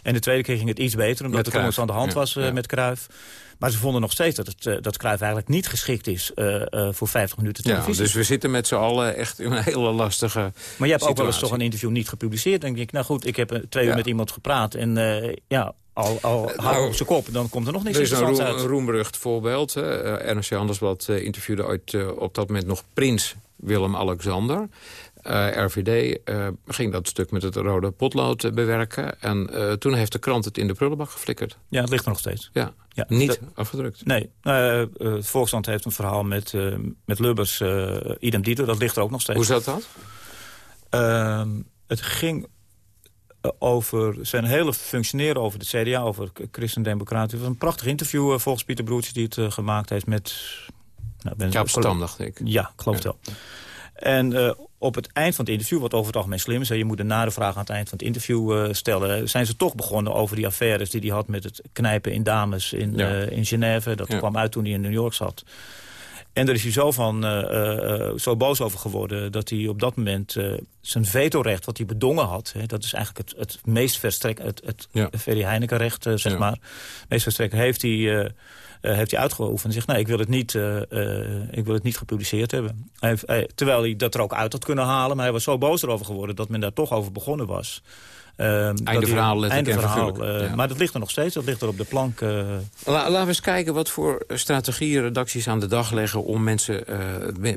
En de tweede keer ging het iets beter, omdat het anders aan de hand was uh, met Kruif. Maar ze vonden nog steeds dat, het, uh, dat Cruijff eigenlijk niet geschikt is uh, voor 50 minuten televisie. Ja, dus we zitten met z'n allen echt in een hele lastige Maar je hebt situatie. ook wel eens toch een interview niet gepubliceerd. Denk ik, nou goed, ik heb twee uur met iemand gepraat. En ja, al, al nou, op zijn kop, dan komt er nog niks interessants uit. Er is een roemrucht voorbeeld. Handelsblad uh, interviewde ooit op dat moment nog Prins Willem-Alexander. Uh, RVD uh, ging dat stuk met het rode potlood uh, bewerken. En toen heeft de krant het in de prullenbak geflikkerd. Ja, het ligt er nog steeds. Ja, ja niet afgedrukt. Nee, het Volksland heeft een verhaal met, met Lubbers, idem dito. Dat ligt er ook nog steeds. Hoe zat dat? Ehm, het ging over zijn hele functioneren over de CDA, over Christen-Democraten. Het was een prachtig interview volgens Pieter Broertjes die het gemaakt heeft met nou, ben ja, Stam, dacht ik. Ja, ik geloof het wel. En uh, op het eind van het interview, wat over het algemeen slim is... je moet een nare vraag aan het eind van het interview uh, stellen... zijn ze toch begonnen over die affaires die hij had met het knijpen in dames in, ja. uh, in Genève. Dat ja. kwam uit toen hij in New York zat. En daar is hij zo, van, zo boos over geworden... dat hij op dat moment zijn vetorecht, wat hij bedongen had... Hè, dat is eigenlijk het, het meest verstrekken... het, het ja. Ferry Heineken-recht, zeg maar... het meest verstrekken heeft hij heeft hij uitgeoefend. En zegt, nee, ik wil het niet, uh, uh, ik wil het niet gepubliceerd hebben. Hij heeft, hij, terwijl hij dat er ook uit had kunnen halen. Maar hij was zo boos erover geworden dat men daar toch over begonnen was. einde verhaal, einde verhaal. Ja. Maar dat ligt er nog steeds, dat ligt er op de plank. La, laten we eens kijken wat voor strategieën redacties aan de dag leggen... om mensen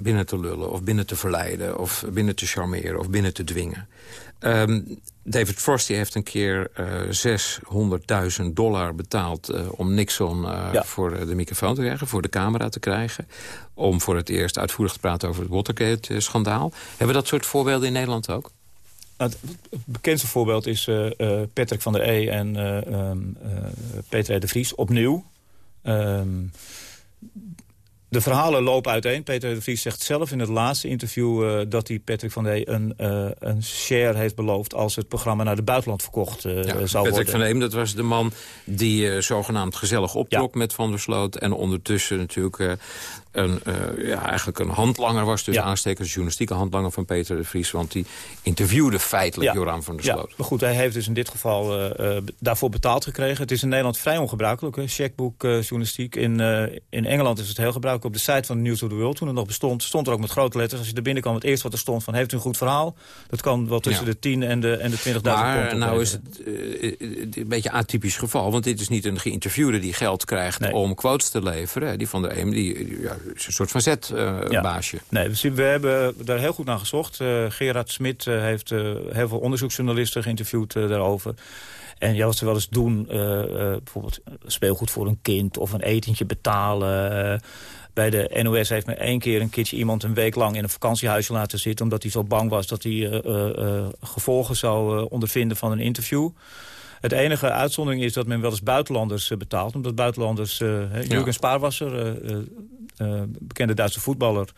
binnen te lullen, of binnen te verleiden... of binnen te charmeren, of binnen te dwingen. Um, David Frost heeft een keer uh, 600.000 dollar betaald... Uh, om Nixon uh, ja. voor de microfoon te krijgen, voor de camera te krijgen. Om voor het eerst uitvoerig te praten over het Watergate-schandaal. Hebben we dat soort voorbeelden in Nederland ook? Het, het bekendste voorbeeld is Patrick van der E. en um, Peter de Vries opnieuw. Um, de verhalen lopen uiteen. Peter de Vries zegt zelf in het laatste interview... Uh, dat hij Patrick van Dee een, uh, een share heeft beloofd... als het programma naar het buitenland verkocht uh, ja, zou Patrick worden. Patrick van Eem, dat was de man die zogenaamd gezellig optrok ja. met Van der Sloot... en ondertussen natuurlijk een, uh, ja, eigenlijk een handlanger was. Dus ja. aanstekers, journalistieke handlanger van Peter de Vries. Want die interviewde feitelijk ja. Joran van der Sloot. Ja, maar goed, hij heeft dus in dit geval uh, uh, daarvoor betaald gekregen. Het is in Nederland vrij ongebruikelijk, hè? checkbook journalistiek. In, in Engeland is het heel gebruikelijk. Op de site van News of the World, toen het nog bestond, stond er ook met grote letters. Als je er binnenkwam, het eerste wat er stond van, heeft u een goed verhaal? Dat kan wel tussen de 10 en de, en de 20.000 pond Maar nou is het een beetje atypisch geval. Want dit is niet een geïnterviewde die geld krijgt nee. om quotes te leveren. Die van der Eem, die ja, een soort van zetbaasje. Nee, we, hebben daar heel goed naar gezocht. Uh, Gerard Smit uh, heeft heel veel onderzoeksjournalisten geïnterviewd daarover. En ja, wat ze wel eens doen, bijvoorbeeld speelgoed voor een kind... of een etentje betalen... bij de NOS heeft me één keer een keertje iemand een week lang in een vakantiehuisje laten zitten... omdat hij zo bang was dat hij gevolgen zou ondervinden van een interview. Het enige uitzondering is dat men wel eens buitenlanders betaalt. Omdat buitenlanders, uh, Jurgen. Spaarwasser, uh, bekende Duitse voetballer...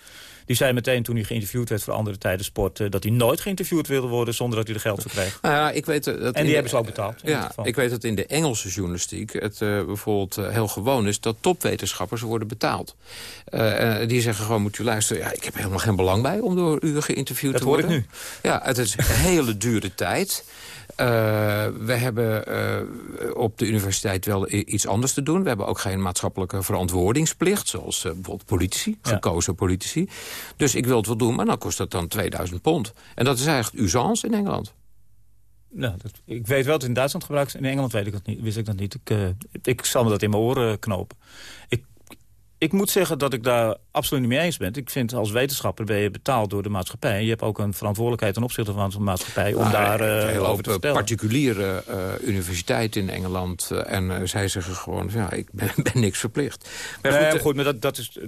die zei meteen toen hij geïnterviewd werd voor andere tijden sport... dat hij nooit geïnterviewd wilde worden zonder dat hij er geld voor kreeg. Nou ja, ik weet, dat en die hebben ze ook betaald. Ja, ik weet dat in de Engelse journalistiek het bijvoorbeeld heel gewoon is... dat topwetenschappers worden betaald. die zeggen gewoon, moet u luisteren... Ja, ik heb helemaal geen belang bij om door u geïnterviewd dat te worden. Dat hoor ik nu. Ja, het is hele dure tijd... Uh, we hebben uh, op de universiteit wel iets anders te doen. We hebben ook geen maatschappelijke verantwoordingsplicht... zoals uh, bijvoorbeeld politici, ja. gekozen politici. Dus ik wil het wel doen, maar dan kost dat dan 2000 pond. En dat is eigenlijk usance in Engeland. Nou, dat, ik weet wel dat het in Duitsland gebruikt In Engeland weet ik dat niet, wist ik dat niet. Ik, ik zal me dat in mijn oren knopen. Ik ik moet zeggen dat ik daar absoluut niet mee eens ben. Ik vind als wetenschapper ben je betaald door de maatschappij. En je hebt ook een verantwoordelijkheid ten opzichte van de maatschappij... om nou, daar uh, over te vertellen. particuliere uh, universiteiten in Engeland. Uh, en zij zeggen gewoon, ja, ik <laughs> ben, ben niks verplicht. Maar goed, nee, goed maar dat, dat is...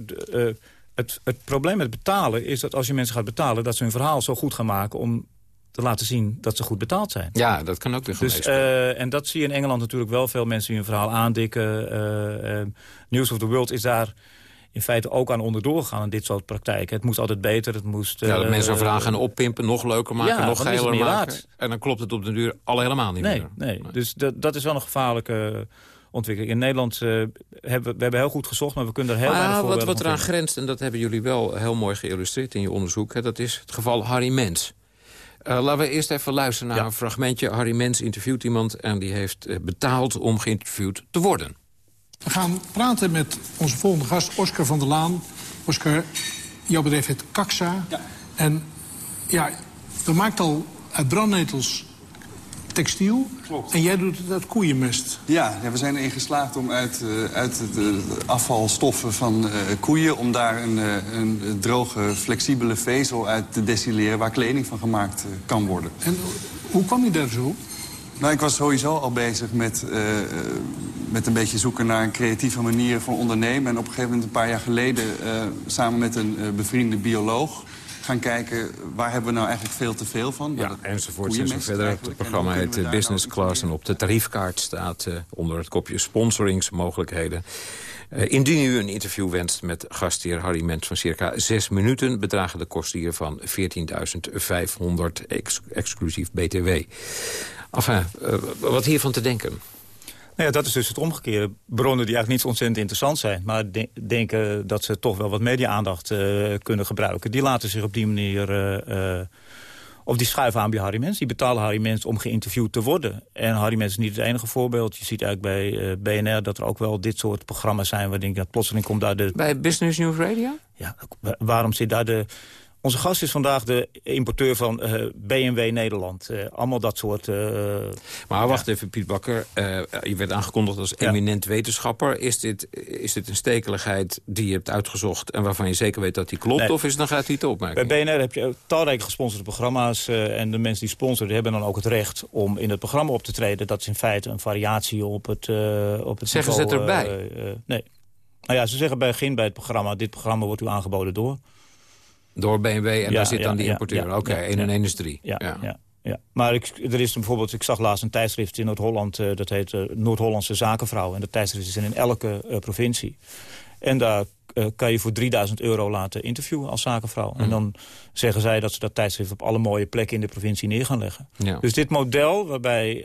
het, het probleem met betalen is dat als je mensen gaat betalen... dat ze hun verhaal zo goed gaan maken om te laten zien dat ze goed betaald zijn. Ja, dat kan ook weer dus, uh, En dat zie je in Engeland natuurlijk wel. Veel mensen die hun verhaal aandikken. Uh, uh, News of the World is daar in feite ook aan onderdoor gegaan in dit soort praktijken. Het moest altijd beter. Het moest, ja, dat mensen vragen gaan oppimpen, nog leuker maken, ja, nog geiler maken. Waard. En dan klopt het op de duur al helemaal niet nee, meer. Nee, nee. dus dat, dat is wel een gevaarlijke ontwikkeling. In Nederland uh, hebben we hebben heel goed gezocht, maar we kunnen er heel weinig voor wat, wat eraan grenst, en dat hebben jullie wel heel mooi geïllustreerd in je onderzoek... Hè, dat is het geval Harry Mens. Uh, laten we eerst even luisteren naar ja. een fragmentje. Harry Mens interviewt iemand en die heeft uh, betaald om geïnterviewd te worden. We gaan praten met onze volgende gast, Oscar van der Laan. Oscar, jouw bedrijf heet Kaxa. Ja. En ja, we maakt al uit brandnetels textiel. Klopt. En jij doet het uit koeienmest. Ja, ja we zijn erin geslaagd om uit, uh, uit de afvalstoffen van uh, koeien... om daar een, een, droge, flexibele vezel uit te destilleren... waar kleding van gemaakt kan worden. En hoe kwam je daar zo? Nou, ik was sowieso al bezig met, met een beetje zoeken naar een creatieve manier van ondernemen. En op een gegeven moment, een paar jaar geleden... samen met een bevriende bioloog gaan kijken waar hebben we nou eigenlijk veel te veel van. Ja, enzovoort en zo verder. Het programma heet uh, Business Class en op de tariefkaart staat uh, onder het kopje sponsoringsmogelijkheden. Uh, indien u een interview wenst met gastheer Harry Mens van circa zes minuten... bedragen de kosten hiervan 14.500 ex exclusief BTW. Enfin, wat hiervan te denken? Nou ja, dat is dus het omgekeerde. Bronnen die eigenlijk niet zo ontzettend interessant zijn... maar de denken dat ze toch wel wat media-aandacht uh, kunnen gebruiken... die laten zich op die manier... Uh, uh, of die schuiven aan bij Harry Mens. Die betalen Harry Mens om geïnterviewd te worden. En Harry Mens is niet het enige voorbeeld. Je ziet eigenlijk bij BNR dat er ook wel dit soort programma's zijn... waar denk ik dat plotseling komt daar de... Bij Business News Radio? Ja, waarom zit daar de onze gast is vandaag de importeur van uh, BMW Nederland. Uh, allemaal dat soort... Uh, maar wacht ja. even, Piet Bakker. je werd aangekondigd als eminent wetenschapper. Is dit, is dit een stekeligheid die je hebt uitgezocht... en waarvan je zeker weet dat die klopt? Nee. Of is het nog uit die opmerking? Bij BNR heb je talrijke gesponsorde programma's. en de mensen die sponsoren hebben dan ook het recht om in het programma op te treden. Dat is in feite een variatie op het, op het Zeggen ze het erbij? nee. Nou ja, ze zeggen bij begin bij het programma... dit programma wordt u aangeboden door... Door BMW en ja, daar zit dan die importeur. Oké, okay, 1 en 1 is 3. Ja, ja. ja. maar ik, er is bijvoorbeeld, ik zag laatst een tijdschrift in Noord-Holland... Uh, dat heet uh, Noord-Hollandse Zakenvrouw. En dat tijdschrift is in elke uh, provincie. En daar kan je voor 3000 euro laten interviewen als zakenvrouw. Mm. En dan zeggen zij dat ze dat tijdschrift op alle mooie plekken in de provincie neer gaan leggen. Dus dit model waarbij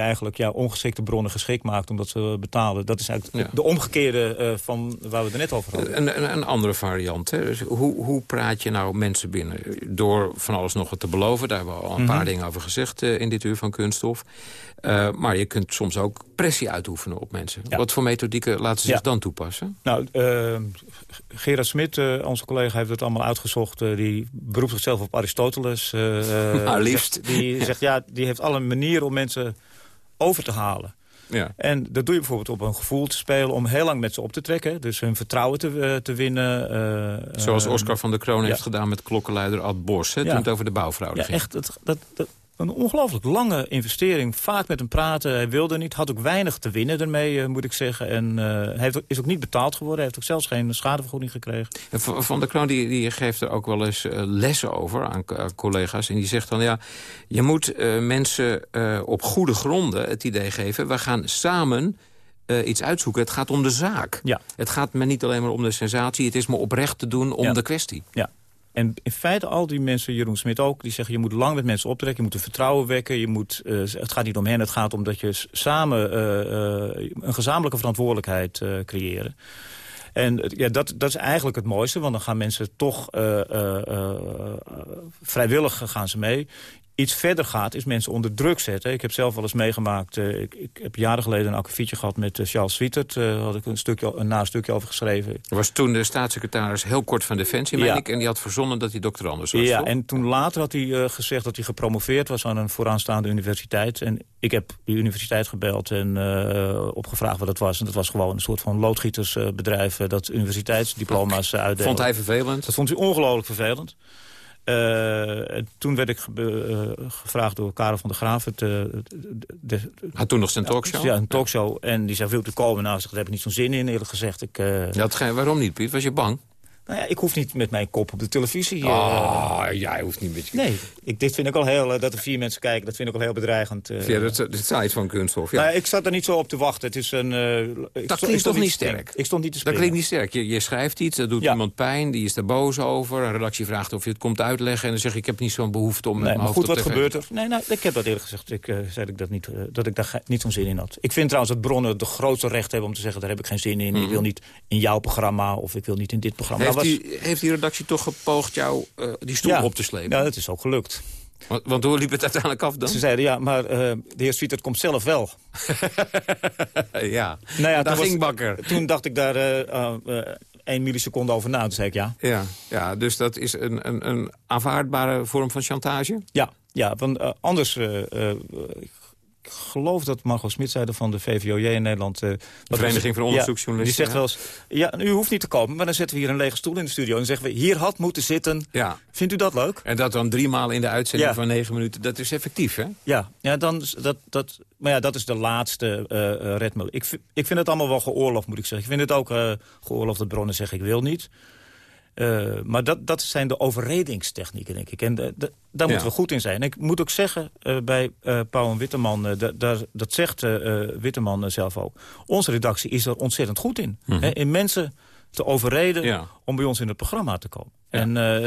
eigenlijk ja, ongeschikte bronnen geschikt maakt omdat ze betalen. Dat is eigenlijk ja. de omgekeerde uh, van waar we het net over hadden. Een, een, een andere variant. Hè? Dus hoe, hoe praat je nou mensen binnen? Door van alles nog wat te beloven. Daar hebben we al een mm -hmm. paar dingen over gezegd uh, in dit uur van Kunststof. Uh, maar je kunt soms ook pressie uitoefenen op mensen. Ja. Wat voor methodieken laten ze zich dan toepassen? Nou, Gerard Smit, onze collega, heeft het allemaal uitgezocht. die beroept zichzelf op Aristoteles. <laughs> maar liefst. Zegt, die zegt, ja, die heeft alle manieren om mensen over te halen. Ja. En dat doe je bijvoorbeeld op een gevoel te spelen... om heel lang met ze op te trekken. Dus hun vertrouwen te, uh, te winnen. Uh, Zoals Oscar van der Kroon ja. heeft gedaan met klokkenleider Ad Bos. Hè, ja. Toen het over de bouwfraude ja, ging. Echt, dat, dat, dat, een ongelooflijk lange investering. Vaak met hem praten. Hij wilde niet. Had ook weinig te winnen ermee, uh, moet ik zeggen. En hij heeft, is ook niet betaald geworden. Hij heeft ook zelfs geen schadevergoeding gekregen. En van der Kroon die, die geeft er ook wel eens uh, lessen over aan, aan, collega's. En die zegt dan, ja, je moet uh, mensen op goede gronden het idee geven... we gaan samen eh, iets uitzoeken. Het gaat om de zaak. Ja. Het gaat me niet alleen maar om de sensatie. Het is me oprecht te doen om Ja. de kwestie. Ja. En in feite al die mensen, Jeroen Smit ook... die zeggen je moet lang met mensen optrekken, je moet er vertrouwen wekken. Je moet, eh, het gaat niet om hen, het gaat om dat je samen eh, eh, een gezamenlijke verantwoordelijkheid creëren. En ja, dat, dat is eigenlijk het mooiste, want dan gaan mensen toch vrijwillig gaan ze mee. Iets verder gaat, is mensen onder druk zetten. Ik heb zelf wel eens meegemaakt, eh, ik, ik heb jaren geleden een akkefietje gehad met eh, Charles Swietert. Daar had ik een, stukje, een na stukje over geschreven. Er was toen de staatssecretaris heel kort van Defensie, meen Ja. ik. En die had verzonnen dat hij dokter Anders was. Ja, toch? en toen later had hij eh, gezegd dat hij gepromoveerd was aan een vooraanstaande universiteit. En ik heb die universiteit gebeld en eh, opgevraagd wat dat was. En dat was gewoon een soort van loodgietersbedrijf eh, dat universiteitsdiploma's uitdeelde. Vond hij vervelend? Dat vond hij ongelooflijk vervelend. Eh, en toen werd ik eh, gevraagd door Karel van der Graaf. Het, eh, de, Had toen nog zijn talkshow? Ja, een talkshow. En die zei, wilt u komen? Nou, ik zeg, daar heb ik niet zo'n zin in, eerlijk gezegd. Ik, Ja, waarom niet, Piet? Was je bang? Nou ja, ik hoef niet met mijn kop op de televisie. eh, Oh, jij hoeft niet met je... Nee, ik, dit vind ik al heel, eh, dat er vier mensen kijken, dat vind ik al heel bedreigend. eh. Via de, de site van Kunsthof, ja. Nou, ik zat er niet zo op te wachten. Het is een, ik dat klinkt toch niet te sterk? Ik stond niet te Dat klinkt niet sterk. Je, je schrijft iets, dat doet Ja. iemand pijn, die is er boos over. Een redactie vraagt of je het komt uitleggen. En dan zeg je, ik heb niet zo'n behoefte om Nee, mijn maar goed, wat gebeurt er? Nee, nou, ik heb dat eerlijk gezegd. Ik zei dat ik, dat, niet, dat ik daar niet zo'n zin in had. Ik vind trouwens dat bronnen de grootste recht hebben om te zeggen... daar heb ik geen zin in. Ik wil niet in jouw programma of ik wil niet in dit programma. Was- die, heeft die redactie toch gepoogd jou eh, die stoel Ja. op te slepen? Ja, dat is ook gelukt. Want, want hoe liep het uiteindelijk af dan? Ze zeiden, ja, maar eh, de heer Swietert komt zelf wel. <laughs> ja, Nou ja, daar toen was- ging Bakker. Toen dacht ik daar eh, één milliseconde over na. Toen zei ik ja. Ja, ja, dus dat is een, een, een aanvaardbare vorm van chantage? Ja, ja want anders... geloof dat Margot Smit zei van de VVOJ in Nederland... eh, dat Vereniging van Ja, Onderzoeksjournalisten, die zegt ja. wel eens... Ja, u hoeft niet te komen, maar dan zetten we hier een lege stoel in de studio... en zeggen we, hier had moeten zitten. Ja. Vindt u dat leuk? En dat dan drie maal in de uitzending Ja. van negen minuten, dat is effectief, hè? Ja, ja dan, dat, dat, maar ja, dat is de laatste eh, redmiddel. Ik, vind- ik vind het allemaal wel geoorloofd, moet ik zeggen. Ik vind het ook geoorloofd dat bronnen zeggen, ik wil niet. Eh, maar dat, dat zijn de overredingstechnieken, denk ik. En daar moeten we goed in zijn. En ik moet ook zeggen, eh, bij eh Pauw en Witteman... dat zegt Witteman zelf ook... onze redactie is er ontzettend goed in. Mhm. Hè, in mensen te overreden Ja. om bij ons in het programma te komen. En, eh,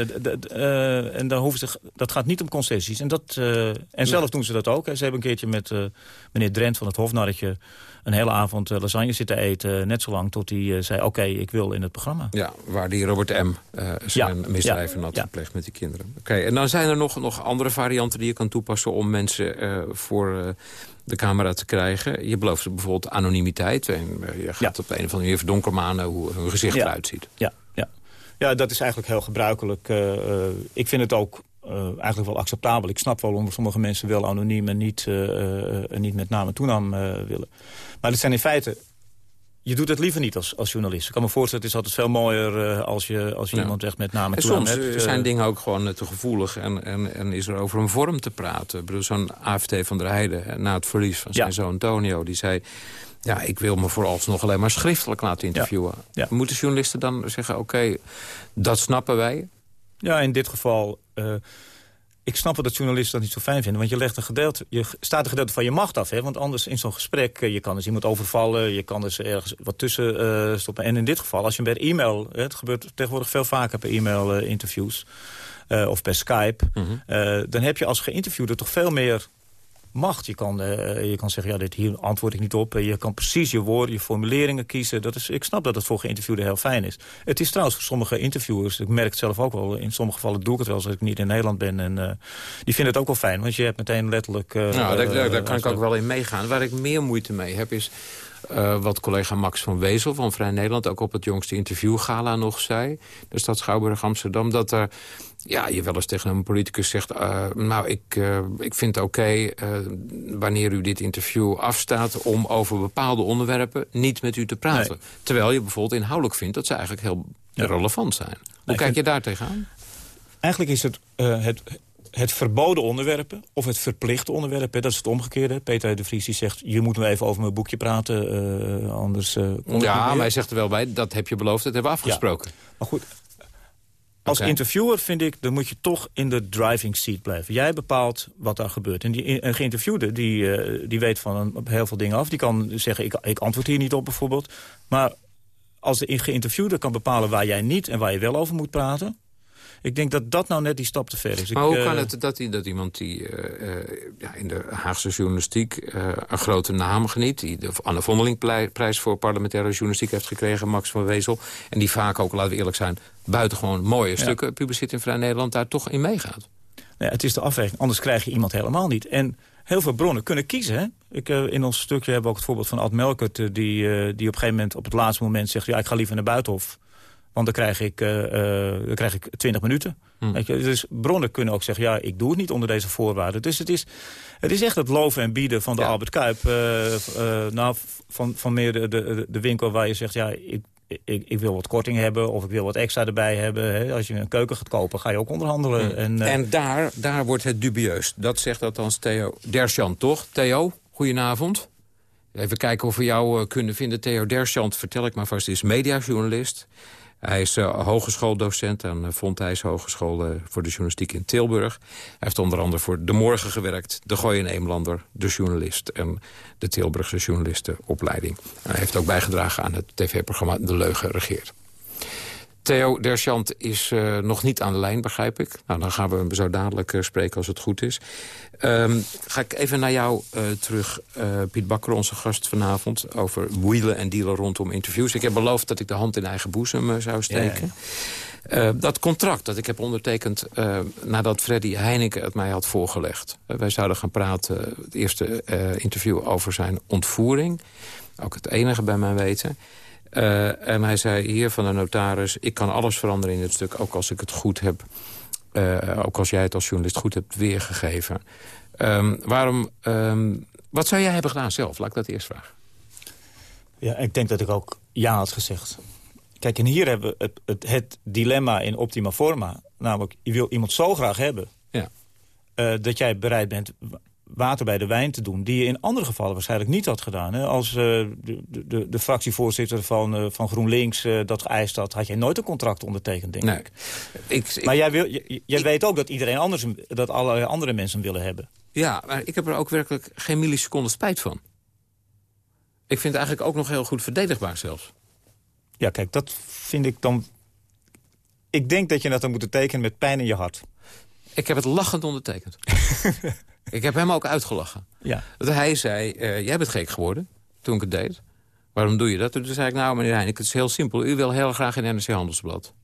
eh, en dan hoeven ze, dat gaat niet om concessies. En, dat, eh, en zelf doen ze dat ook. Hè. Ze hebben een keertje met meneer Drent van het Hofnarretje... een hele avond lasagne zitten eten. Net zo lang tot hij zei, oké, ik wil in het programma. Ja, waar die Robert M. zijn Ja, misdrijven ja, had gepleegd met die kinderen. Oké, en dan zijn er nog, nog andere varianten die je kan toepassen... om mensen voor de camera te krijgen. Je belooft ze bijvoorbeeld anonimiteit. En je gaat op een of andere manier verdonkermanen hoe hun gezicht Ja. eruit ziet. Ja, ja. dat is eigenlijk heel gebruikelijk. Eh, eh, ik vind het ook eh, eigenlijk wel acceptabel. Ik snap wel waarom sommige mensen wel anoniem en niet, en niet met naam en toenaam eh, willen. Maar het zijn in feite... Je doet het liever niet als, als journalist. Ik kan me voorstellen, het is altijd veel mooier als je, als je Ja. iemand echt met naam en soms hebt. zijn dingen ook gewoon te gevoelig en, en, en is er over een vorm te praten. Ik bedoel, zo'n AFT van der Heijden, na het verlies van zijn Ja. zoon Tonio... die zei, ja, ik wil me vooralsnog alleen maar schriftelijk laten interviewen. Ja. Moeten journalisten dan zeggen, oké, dat snappen wij... Ja, in dit geval... eh, ik snap wel dat journalisten dat niet zo fijn vinden. Want je, legt een gedeelte, je staat een gedeelte van je macht af. Hè? Want anders in zo'n gesprek, eh, je kan dus iemand overvallen... je kan dus ergens wat tussen eh, stoppen. En in dit geval, als je bij e-mail... het gebeurt tegenwoordig veel vaker per e-mail-interviews... of per Skype... eh, dan heb je als geïnterviewde toch veel meer macht. Je kan, eh, je kan zeggen, ja, dit hier antwoord ik niet op. Eh, Je kan precies je woorden, je formuleringen kiezen. Dat is, ik snap dat het voor geïnterviewden heel fijn is. Het is trouwens voor sommige interviewers, ik merk het zelf ook wel... in sommige gevallen doe ik het wel als ik niet in Nederland ben. En, eh, die vinden het ook wel fijn, want je hebt meteen letterlijk... eh, Nou, daar, daar, daar kan ik ook wel in meegaan. Waar ik meer moeite mee heb is... wat collega Max van Wezel van Vrij Nederland... ook op het jongste interviewgala nog zei... de stad Schouwburg Amsterdam... dat er ja, je wel eens tegen een politicus zegt... eh, nou, ik, eh, ik vind het oké eh, wanneer u dit interview afstaat... om over bepaalde onderwerpen niet met u te praten. Terwijl je bijvoorbeeld inhoudelijk vindt... dat ze eigenlijk heel relevant zijn. Hoe kijk je daar tegenaan? Eigenlijk is het, het, het verboden onderwerpen of het verplichte onderwerp... hè, dat is het omgekeerde. Peter de Vries die zegt, je moet nu even over mijn boekje praten... eh, anders... niet Ja, maar hij zegt er wel bij, dat heb je beloofd, dat hebben we afgesproken. Maar goed, Als interviewer vind ik, dan moet je toch in de driving seat blijven. Jij bepaalt wat daar gebeurt. En die een geïnterviewde, die, uh, die weet van heel veel dingen af. Die kan zeggen, ik, ik antwoord hier niet op bijvoorbeeld. Maar als de geïnterviewde kan bepalen waar jij niet en waar je wel over moet praten... Ik denk dat dat nou net die stap te ver is. Maar ik, hoe kan het dat, dat iemand die uh, ja, in de Haagse journalistiek een grote naam geniet... die de Anne Vondeling-prijs voor parlementaire journalistiek heeft gekregen... Max van Wezel, en die vaak ook, laten we eerlijk zijn... buitengewoon mooie stukken publiceert in Vrij Nederland... daar toch in meegaat? Het is de afweging, anders krijg je iemand helemaal niet. En heel veel bronnen kunnen kiezen. Hè? Ik, uh, in ons stukje hebben we ook het voorbeeld van Ad Melkert... Uh, die, uh, die op een gegeven moment op het laatste moment zegt... ja, ik ga liever naar Buitenhof. Want dan krijg ik, dan krijg ik 20 minuten. Weet je? Dus bronnen kunnen ook zeggen... ja, ik doe het niet onder deze voorwaarden. Dus het is, het is echt het loven en bieden van de ja. Albert Kuip. nou, van, van meer de, de, de winkel waar je zegt... ja, ik, ik, ik, wil wat korting hebben of ik wil wat extra erbij hebben. Hè. Als je een keuken gaat kopen, ga je ook onderhandelen. Hmm. En, uh... en daar, daar wordt het dubieus. Dat zegt althans Theo Derschant, toch? Theo, goedenavond. Even kijken of we jou uh, kunnen vinden. Theo Derschant, vertel ik maar vast, is mediajournalist. Hij is uh, hogeschooldocent aan uh, Fontijs Hogeschool uh, voor de Journalistiek in Tilburg. Hij heeft onder andere voor De Morgen gewerkt, De Gooi en Eemlander, De Journalist en de Tilburgse journalistenopleiding. En hij heeft ook bijgedragen aan het tv-programma De Leugen Regeert. Theo Derchant is uh, nog niet aan de lijn, begrijp ik. Nou, dan gaan we hem zo dadelijk uh, spreken als het goed is. Um, ga ik even naar jou uh, terug, Piet Bakker, onze gast vanavond... over wielen en dealen rondom interviews. Ik heb beloofd dat ik de hand in eigen boezem zou steken. Ja, ja. dat contract dat ik heb ondertekend nadat Freddy Heineken het mij had voorgelegd. wij zouden gaan praten, het eerste interview over zijn ontvoering. Ook het enige bij mijn weten... Uh, en hij zei hier van de notaris... ik kan alles veranderen in het stuk, ook als ik het goed heb. Uh, ook als jij het als journalist goed hebt weergegeven. Um, waarom, um, wat zou jij hebben gedaan zelf? Laat ik dat eerst vragen. Ja, ik denk dat ik ook ja had gezegd. Kijk, en hier hebben we het, het, het dilemma in optima forma. Namelijk, je wil iemand zo graag hebben... Ja. Uh, dat jij bereid bent water bij de wijn te doen... die je in andere gevallen waarschijnlijk niet had gedaan. Hè? Als uh, de, de, de, fractievoorzitter van, uh, van GroenLinks uh, dat geëist had... had jij nooit een contract ondertekend, denk nee. ik. ik, ik maar jij, wil, jij, jij ik, weet ook dat iedereen anders... dat allerlei andere mensen willen hebben. Ja, maar ik heb er ook werkelijk geen milliseconde spijt van. Ik vind het eigenlijk ook nog heel goed verdedigbaar zelfs. Ja, kijk, dat vind ik dan... Ik denk dat je dat dan moet tekenen met pijn in je hart. Ik heb het lachend ondertekend. <laughs> Ik heb hem ook uitgelachen. Ja. Dat hij zei, uh, jij bent gek geworden toen ik het deed. Waarom doe je dat? Toen zei ik, nou meneer Heinek, het is heel simpel. U wil heel graag in NRC Handelsblad.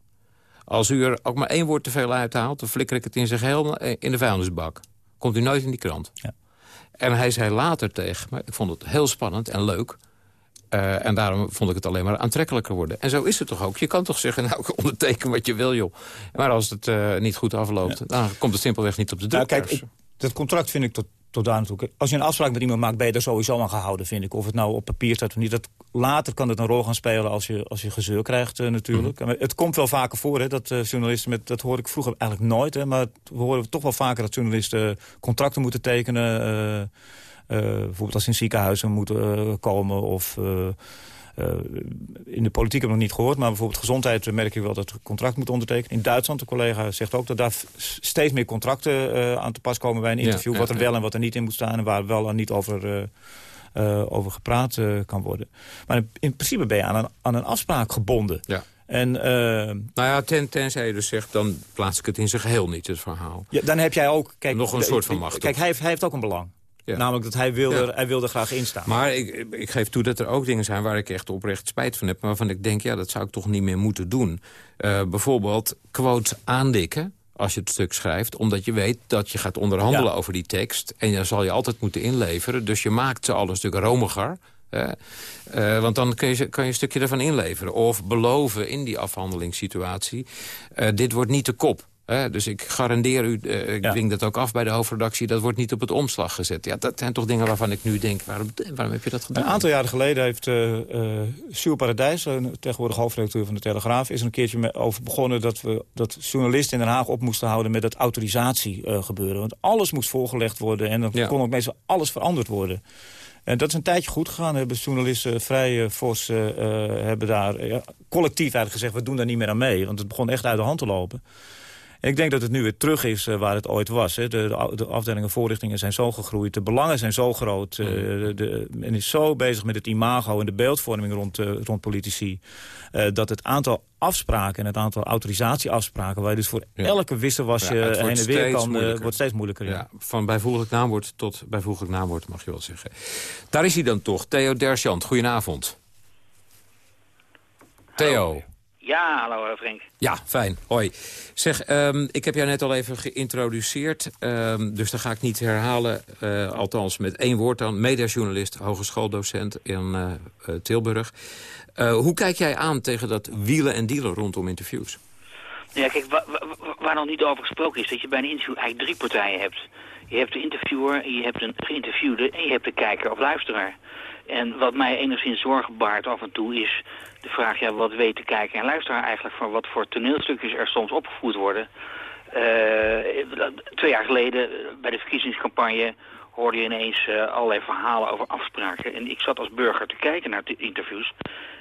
Als u er ook maar één woord te veel uithaalt... dan flikker ik het in zijn geheel in de vuilnisbak. Komt u nooit in die krant. Ja. En hij zei later tegen me, ik vond het heel spannend en leuk... Uh, en daarom vond ik het alleen maar aantrekkelijker worden. En zo is het toch ook. Je kan toch zeggen, <laughs> nou, onderteken wat je wil, joh. Maar als het uh, niet goed afloopt, ja. dan komt het simpelweg niet op de druk. Nou, kijk, ik, dat contract vind ik tot, tot daar naartoe. Als je een afspraak met iemand maakt, ben je er sowieso aan gehouden, vind ik. Of het nou op papier staat of niet. Dat, later kan het een rol gaan spelen als je, als je gezeur krijgt, uh, natuurlijk. Mm. Het komt wel vaker voor, hè, dat uh, journalisten... Met, dat hoor ik vroeger eigenlijk nooit, hè, maar we horen toch wel vaker... dat journalisten contracten moeten tekenen... Uh, Uh, bijvoorbeeld als ze in ziekenhuizen moeten komen of... Uh, in de politiek heb ik nog niet gehoord, maar bijvoorbeeld gezondheid merk je wel dat er contract moet ondertekenen. In Duitsland, de collega zegt ook dat daar steeds meer contracten aan te pas komen bij een interview. Ja, wat er wel en wat er niet in moet staan en waar wel en niet over, over gepraat kan worden. Maar in, in, principe ben je aan een, aan een afspraak gebonden. Ja. En, uh, nou ja, ten, tenzij je dus zegt, dan plaats ik het in zijn geheel niet, het verhaal. Ja, dan heb jij ook... Kijk, Nog een soort van macht. Kijk, hij heeft, hij heeft ook een belang. Ja. Namelijk dat hij wilde, ja. hij wilde graag instaan. Maar ik, ik geef toe dat er ook dingen zijn waar ik echt oprecht spijt van heb. Maar waarvan ik denk, ja, dat zou ik toch niet meer moeten doen. Uh, bijvoorbeeld quotes aandikken als je het stuk schrijft. Omdat je weet dat je gaat onderhandelen ja. over die tekst. En dan zal je altijd moeten inleveren. Dus je maakt ze al een stuk romiger. Uh, uh, want dan kun je, kan je een stukje ervan inleveren. Of beloven in die afhandelingssituatie. dit wordt niet de kop. Dus ik garandeer u, uh, ik ja. dwing dat ook af bij de hoofdredactie... dat wordt niet op het omslag gezet. Ja, dat zijn toch dingen waarvan ik nu denk, waarom, waarom heb je dat gedaan? Een aantal jaren geleden heeft uh, uh, Sjoerd Paradijs... tegenwoordig hoofdredacteur van de Telegraaf... is er een keertje over begonnen dat, we, dat journalisten in Den Haag op moesten houden... met dat autorisatie gebeuren. Want alles moest voorgelegd worden en dan ja. kon ook meestal alles veranderd worden. En dat is een tijdje goed gegaan. Hebben journalisten vrij uh, fors hebben daar collectief eigenlijk gezegd... we doen daar niet meer aan mee, want het begon echt uit de hand te lopen. En ik denk dat het nu weer terug is waar het ooit was. Hè. De, de, afdelingen voorrichtingen zijn zo gegroeid. De belangen zijn zo groot. Uh, de, men is zo bezig met het imago en de beeldvorming rond, rond politici. dat het aantal afspraken en het aantal autorisatieafspraken... waar je dus voor elke wisselwasje ja, heen en weer kan, uh, wordt steeds moeilijker. Ja. van bijvoeglijk naamwoord tot bijvoeglijk naamwoord, mag je wel zeggen. Daar is hij dan toch, Theo Derschant. Goedenavond. Theo. Ja, hallo eh, Frank. Ja, fijn. Hoi. Zeg, um, ik heb jou net al even geïntroduceerd, um, dus dat ga ik niet herhalen. Uh, althans, met één woord dan. Mediajournalist, hogeschooldocent in uh, Tilburg. Uh, hoe kijk jij aan tegen dat wielen en dealen rondom interviews? Ja, kijk, wa wa waar nog niet over gesproken is... dat je bij een interview eigenlijk drie partijen hebt. Je hebt de interviewer, je hebt een geïnterviewde... en je hebt de kijker of luisteraar. En wat mij enigszins zorgen baart af en toe is de vraag... ja, wat weet de kijker en luisteraar eigenlijk van wat voor toneelstukjes er soms opgevoerd worden... Uh, twee jaar geleden bij de verkiezingscampagne hoorde je ineens uh, allerlei verhalen over afspraken. En ik zat als burger te kijken naar de interviews.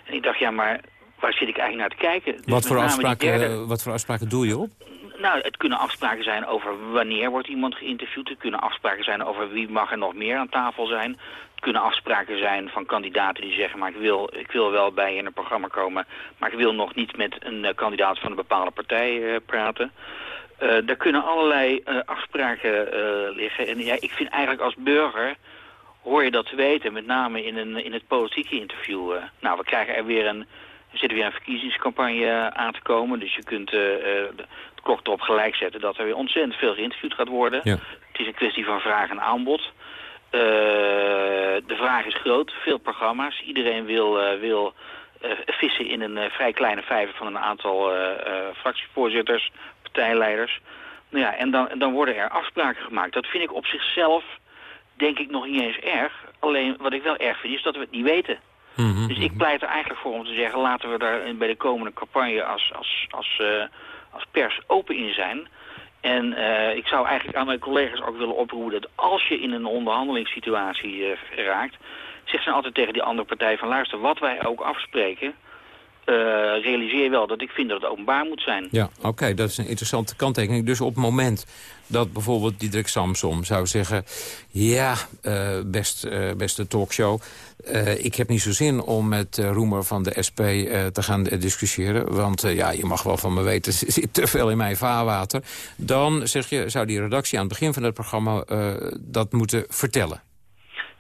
En ik dacht, ja, maar waar zit ik eigenlijk naar te kijken? Dus wat, voor afspraken, wat voor afspraken doe je op? Nou, het kunnen afspraken zijn over wanneer wordt iemand geïnterviewd. Het kunnen afspraken zijn over wie mag er nog meer aan tafel zijn. Kunnen afspraken zijn van kandidaten die zeggen... maar ik wil, ik wil wel bij je in een programma komen... maar ik wil nog niet met een uh, kandidaat van een bepaalde partij uh, praten. Uh, er kunnen allerlei uh, afspraken uh, liggen. En ja, ik vind eigenlijk als burger hoor je dat te weten. Met name in, een, in het politieke interview. nou, we krijgen er weer een, er zit weer een verkiezingscampagne aan te komen. Dus je kunt de, de klok erop gelijk zetten dat er weer ontzettend veel geïnterviewd gaat worden. Ja. Het is een kwestie van vraag en aanbod. De vraag is groot. Veel programma's. Iedereen wil, wil vissen in een vrij kleine vijver van een aantal fractievoorzitters partijleiders. Nou ja, en dan, dan worden er afspraken gemaakt. Dat vind ik op zichzelf, denk ik, nog niet eens erg. Alleen wat ik wel erg vind, is dat we het niet weten. Mhm, dus ik pleit er eigenlijk voor om te zeggen... laten we daar bij de komende campagne als, als, als, uh, als pers open in zijn... En uh, ik zou eigenlijk aan mijn collega's ook willen oproepen... dat als je in een onderhandelingssituatie uh, raakt... zeg dan altijd tegen die andere partij van... luister, wat wij ook afspreken... Uh, realiseer wel dat ik vind dat het openbaar moet zijn. Ja, oké, dat is een interessante kanttekening. Dus op het moment dat bijvoorbeeld Diederik Samsom zou zeggen... ja, uh, best, uh, beste talkshow, ik heb niet zo zin om met Roemer van de SP te gaan discussiëren... want ja, je mag wel van me weten, <laughs> er zit te veel in mijn vaarwater. Dan zeg je, zou die redactie aan het begin van het programma dat moeten vertellen.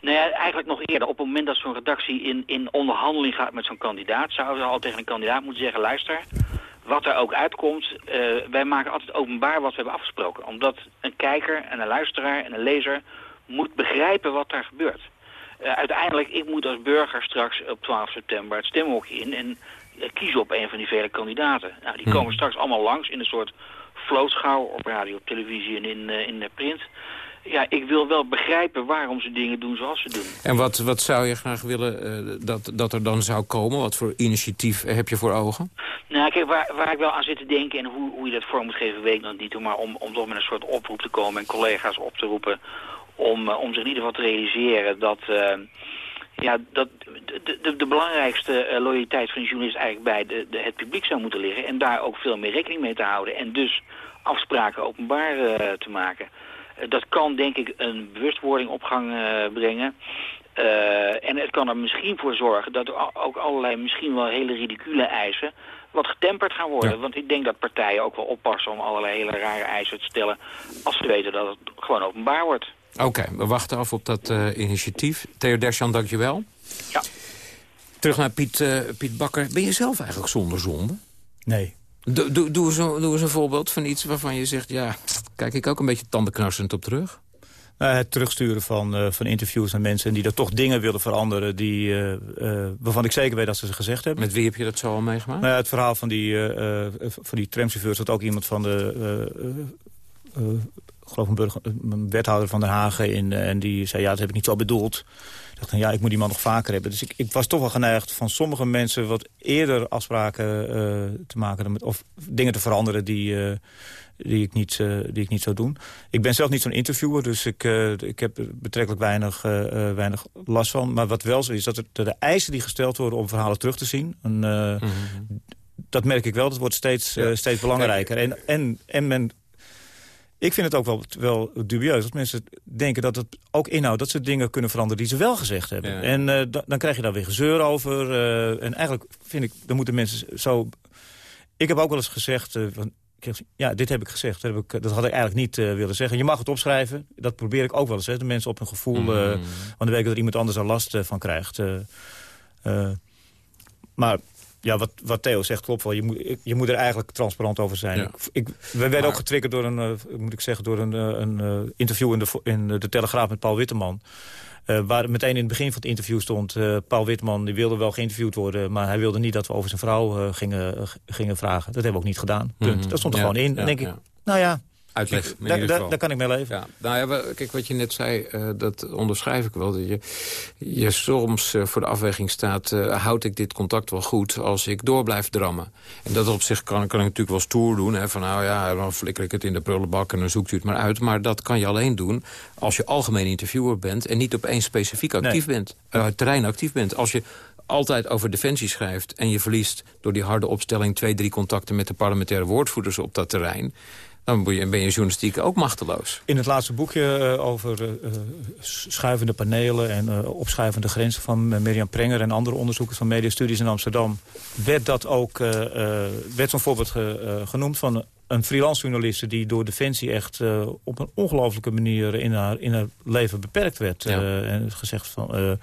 Nou ja, eigenlijk nog eerder. Op het moment dat zo'n redactie in, in onderhandeling gaat met zo'n kandidaat... zouden ze al tegen een kandidaat moeten zeggen... luister, wat er ook uitkomt, uh, wij maken altijd openbaar wat we hebben afgesproken. Omdat een kijker en een luisteraar en een lezer moet begrijpen wat daar gebeurt. Uh, uiteindelijk, ik moet als burger straks op 12 september het stemhokje in... en uh, kiezen op een van die vele kandidaten. Nou, die hm. komen straks allemaal langs in een soort vlootschouw op radio, op televisie en in, in de print ja, ik wil wel begrijpen waarom ze dingen doen zoals ze doen. En wat, wat zou je graag willen uh, dat, dat er dan zou komen? Wat voor initiatief heb je voor ogen? Nou, kijk, waar, waar ik wel aan zit te denken en hoe, hoe je dat vorm moet geven, weet ik nog niet. Maar om, om toch met een soort oproep te komen en collega's op te roepen... om, uh, om zich in ieder geval te realiseren dat... Uh, ja, dat de, de, de belangrijkste uh, loyaliteit van de journalist eigenlijk bij de, de, het publiek zou moeten liggen. En daar ook veel meer rekening mee te houden. En dus afspraken openbaar uh, te maken. Eh, dat kan denk ik een bewustwording op gang eh, brengen. Uh, en het kan er misschien voor zorgen dat er ook allerlei misschien wel hele ridicule eisen wat getemperd gaan worden. Want ik denk dat partijen ook wel oppassen om allerlei hele rare eisen te stellen... als ze weten dat het gewoon openbaar wordt. Oké, we wachten af op dat uh, initiatief. Theo Dersjan, dank je wel. Ja. Terug naar Piet, uh, Piet Bakker. Ben je zelf eigenlijk zonder zonde? Nee. Doe, doe, doe, eens een, doe eens een voorbeeld van iets waarvan je zegt... ja, kijk ik ook een beetje tandenknarsend op terug. Uh, het terugsturen van, uh, van interviews aan mensen die er toch dingen willen veranderen... Die, uh, waarvan ik zeker weet dat ze ze gezegd hebben. Met wie heb je dat zo al meegemaakt? Nou, het verhaal van die, van die tramchauffeurs... dat ook iemand van de geloof een, burger, een wethouder van Den Haag in. En die zei, ja, dat heb ik niet zo bedoeld. Dacht, ja, ik moet die man nog vaker hebben. Dus ik, ik was toch wel geneigd van sommige mensen wat eerder afspraken te maken... Met, of dingen te veranderen die die ik niet, uh, die ik niet zou doen. Ik ben zelf niet zo'n interviewer, dus ik, ik heb betrekkelijk weinig, weinig last van. Maar wat wel zo is, dat er, de eisen die gesteld worden om verhalen terug te zien... Een, mm -hmm. dat merk ik wel, dat wordt steeds, ja. steeds belangrijker. En, en, en men ik vind het ook wel, wel dubieus dat mensen denken dat het ook inhoudt... dat ze dingen kunnen veranderen die ze wel gezegd hebben. Ja. En uh, dan krijg je daar weer gezeur over. Uh, en eigenlijk vind ik, dan moeten mensen zo... Ik heb ook wel eens gezegd, uh, van, ja, dit heb ik gezegd. Dat, heb ik, dat had ik eigenlijk niet willen zeggen. Je mag het opschrijven. Dat probeer ik ook wel eens. Hè. De mensen op hun gevoel. Mm. Want de week dat er iemand anders er last van krijgt. maar ja, wat, wat Theo zegt klopt wel. Je moet, je moet er eigenlijk transparant over zijn. Ja. Ik, we werden maar... ook getriggerd door een, moet ik zeggen, door een, een interview in de, in de Telegraaf met Paul Witteman. Uh, waar meteen in het begin van het interview stond... Uh, Paul Witman die wilde wel geïnterviewd worden... maar hij wilde niet dat we over zijn vrouw uh, gingen, gingen vragen. Dat hebben we ook niet gedaan. Punt. Mm -hmm. Dat stond er ja, gewoon in. Ja, denk ik, nou ja, uitleg. Daar da, da kan ik mee leven. Ja. Nou ja, kijk, wat je net zei, uh, dat onderschrijf ik wel. Dat je, je soms uh, voor de afweging staat... Uh, houd ik dit contact wel goed als ik door blijf drammen? En dat op zich kan, kan ik natuurlijk wel stoer doen. Hè, van nou ja, dan flikker ik het in de prullenbak en dan zoekt u het maar uit. Maar dat kan je alleen doen als je algemeen interviewer bent... en niet opeens specifiek actief nee. bent, terrein actief bent. Als je altijd over defensie schrijft... en je verliest door die harde opstelling twee, drie contacten... met de parlementaire woordvoerders op dat terrein dan ben je, journalistiek ook machteloos. In het laatste boekje uh, over uh, schuivende panelen... en uh, opschuivende grenzen van Mirjam Prenger... en andere onderzoekers van Mediastudies in Amsterdam... werd dat ook werd zo'n voorbeeld ge, genoemd van een freelance journaliste... die door Defensie echt op een ongelofelijke manier in haar, in haar leven beperkt werd. Ja. en gezegd van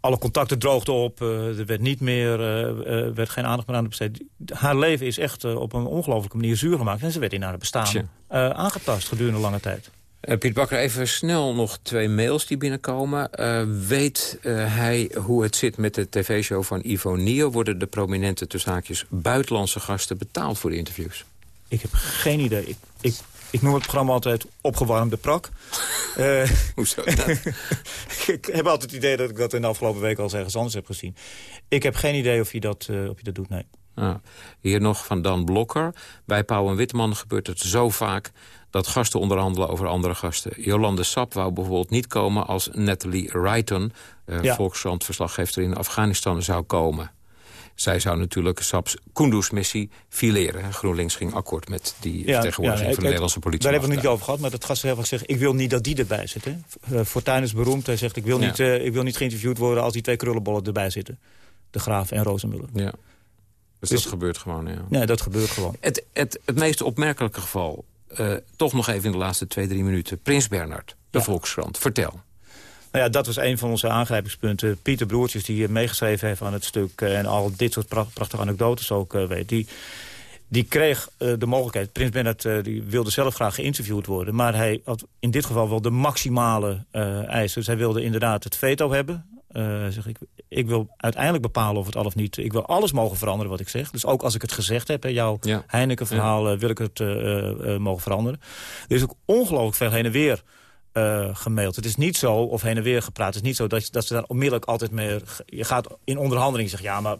alle contacten droogden op. Uh, er werd niet meer, uh, uh, werd geen aandacht meer aan besteed. Haar leven is echt op een ongelofelijke manier zuur gemaakt. En ze werd in haar bestaan aangetast gedurende lange tijd. Piet Bakker, even snel nog twee mails die binnenkomen. weet hij hoe het zit met de tv-show van Ivo Nio? Worden de prominente tussenhaakjes buitenlandse gasten betaald voor de interviews? Ik heb geen idee. Ik, ik ik noem het programma altijd opgewarmde prak. uh, <laughs> Hoezo? <laughs> ik heb altijd het idee dat ik dat in de afgelopen week al ergens anders heb gezien. Ik heb geen idee of je dat, uh, of je dat doet, nee. Ah, hier nog van Dan Blokker. Bij Pauw en Witman gebeurt het zo vaak dat gasten onderhandelen over andere gasten. Jolande Sap wou bijvoorbeeld niet komen als Natalie Wrighton... Uh, ja. Volkskrant-verslaggever in Afghanistan zou komen. Zij zou natuurlijk Saps Kunduz-missie fileren. GroenLinks ging akkoord met die ja, vertegenwoordiging ja, van de Nederlandse politie. Daar hebben we het niet over gehad, maar dat gast heeft gezegd... ik wil niet dat die erbij zit. Hè. Uh, Fortuyn is beroemd. Hij zegt, ik wil, niet, uh, ik wil niet geïnterviewd worden... als die twee krullenbollen erbij zitten. De Graaf en Rozenmuller. Ja. Dus, dus, dat gebeurt gewoon, ja. Nee, dat gebeurt gewoon. Het, het, het meest opmerkelijke geval... Uh, toch nog even in de laatste twee, drie minuten. Prins Bernard, de Volkskrant. Vertel. Nou ja, dat was een van onze aangrijpingspunten. Pieter Broertjes, die meegeschreven heeft aan het stuk... en al dit soort prachtige anekdotes ook weet... die, die kreeg uh, de mogelijkheid. Prins Bernhard uh, die wilde zelf graag geïnterviewd worden. Maar hij had in dit geval wel de maximale uh, eisen. Dus hij wilde inderdaad het veto hebben. zeg ik, ik wil uiteindelijk bepalen of het al of niet... Ik wil alles mogen veranderen wat ik zeg. Dus ook als ik het gezegd heb, hè, jouw ja. Heineken-verhaal... Ja. wil ik het mogen veranderen. Er is ook ongelooflijk veel heen en weer uh, gemaild. Het is niet zo, of heen en weer gepraat. Het is niet zo dat, dat ze daar onmiddellijk altijd mee... Je gaat in onderhandeling zeggen, ja, maar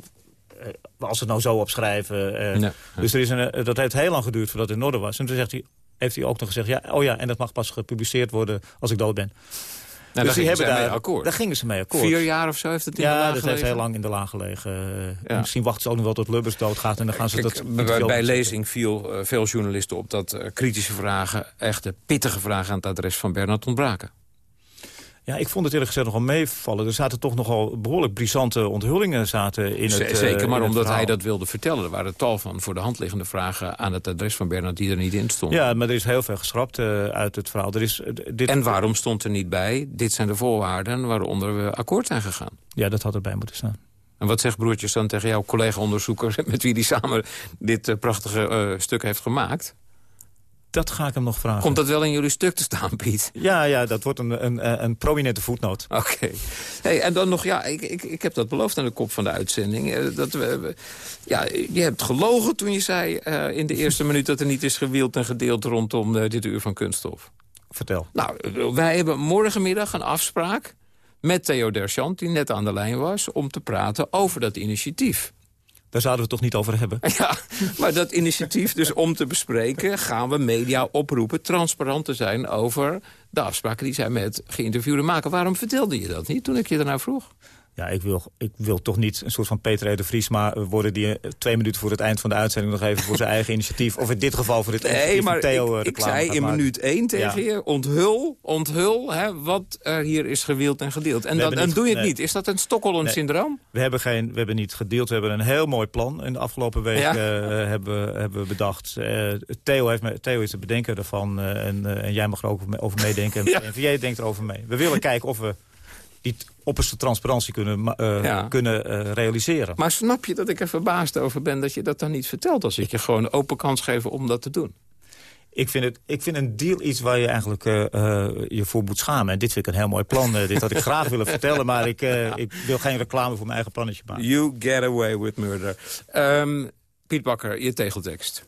uh, als ze het nou zo opschrijven... Ja, Dus er is een, dat heeft heel lang geduurd voordat het in orde was. En toen zegt hij, heeft hij ook nog gezegd... ja, oh ja, en dat mag pas gepubliceerd worden als ik dood ben. Nou, dus die hebben daar, akkoord. Daar gingen ze mee akkoord. Vier jaar of zo heeft het in ja, de laag dat gelegen? heeft heel lang in de laag gelegen. Ja. Misschien wachten ze ook nog wel tot Lubbers doodgaat en dan gaan ze Kijk, dat... Bij, bij lezing viel uh, veel journalisten op dat uh, kritische vragen... echte pittige vragen aan het adres van Bernard ontbraken. Ja, ik vond het eerlijk gezegd nogal meevallen. Er zaten toch nogal behoorlijk brisante onthullingen zaten in het Zeker, uh, maar omdat hij dat wilde vertellen. Er waren tal van voor de hand liggende vragen aan het adres van Bernard die er niet in stonden. Ja, maar er is heel veel geschrapt uh, uit het verhaal. Er is, uh, dit... En waarom stond er niet bij, dit zijn de voorwaarden waaronder we akkoord zijn gegaan? Ja, dat had erbij moeten staan. En wat zegt broertjes dan tegen jouw collega-onderzoeker... <laughs> met wie die samen dit prachtige stuk heeft gemaakt? Dat ga ik hem nog vragen. Komt dat wel in jullie stuk te staan, Piet? Ja, ja dat wordt een, een, een prominente voetnoot. Oké. Okay. Hey, en dan nog, ja, ik, ik, ik heb dat beloofd aan de kop van de uitzending. Dat we, ja, je hebt gelogen toen je zei uh, in de eerste minuut... dat er niet is gewield en gedeeld rondom uh, dit uur van kunststof. Vertel. Nou, wij hebben morgenmiddag een afspraak met Theo Derchant, die net aan de lijn was... om te praten over dat initiatief. Daar zouden we het toch niet over hebben? <laughs> Ja, maar dat initiatief dus om te bespreken... gaan we media oproepen transparant te zijn over de afspraken die zij met geïnterviewden maken. Waarom vertelde je dat niet toen ik je daarna vroeg? Ja, ik wil, ik wil toch niet een soort van Peter de Vries... maar worden die eh, twee minuten voor het eind van de uitzending... nog even voor zijn eigen initiatief. Of in dit geval voor dit nee, maar Theo ik, ik zei in minuut één tegen je... onthul, onthul hè, wat er hier is gewild en gedeeld. En dan, doe je het niet. Is dat een Stockholm-syndroom? we, hebben geen, we hebben niet gedeeld. We hebben een heel mooi plan in de afgelopen week ja. uh, hebben, hebben we bedacht. Uh, Theo, heeft, Theo is de bedenker daarvan. Uh, en, en, jij mag er ook over meedenken. <laughs> En ja. NVJ denkt erover mee. We willen kijken of we die opperste transparantie kunnen, uh, ja. kunnen uh, realiseren. Maar snap je dat ik er verbaasd over ben dat je dat dan niet vertelt... als ik je gewoon open kans geef om dat te doen? Ik vind, het, ik vind een deal iets waar je eigenlijk uh, je voor moet schamen. En dit vind ik een heel mooi plan. dit had ik graag willen vertellen, maar ik, ik wil geen reclame voor mijn eigen plannetje maken. You get away with murder. Um, Piet Bakker, je tegeltekst.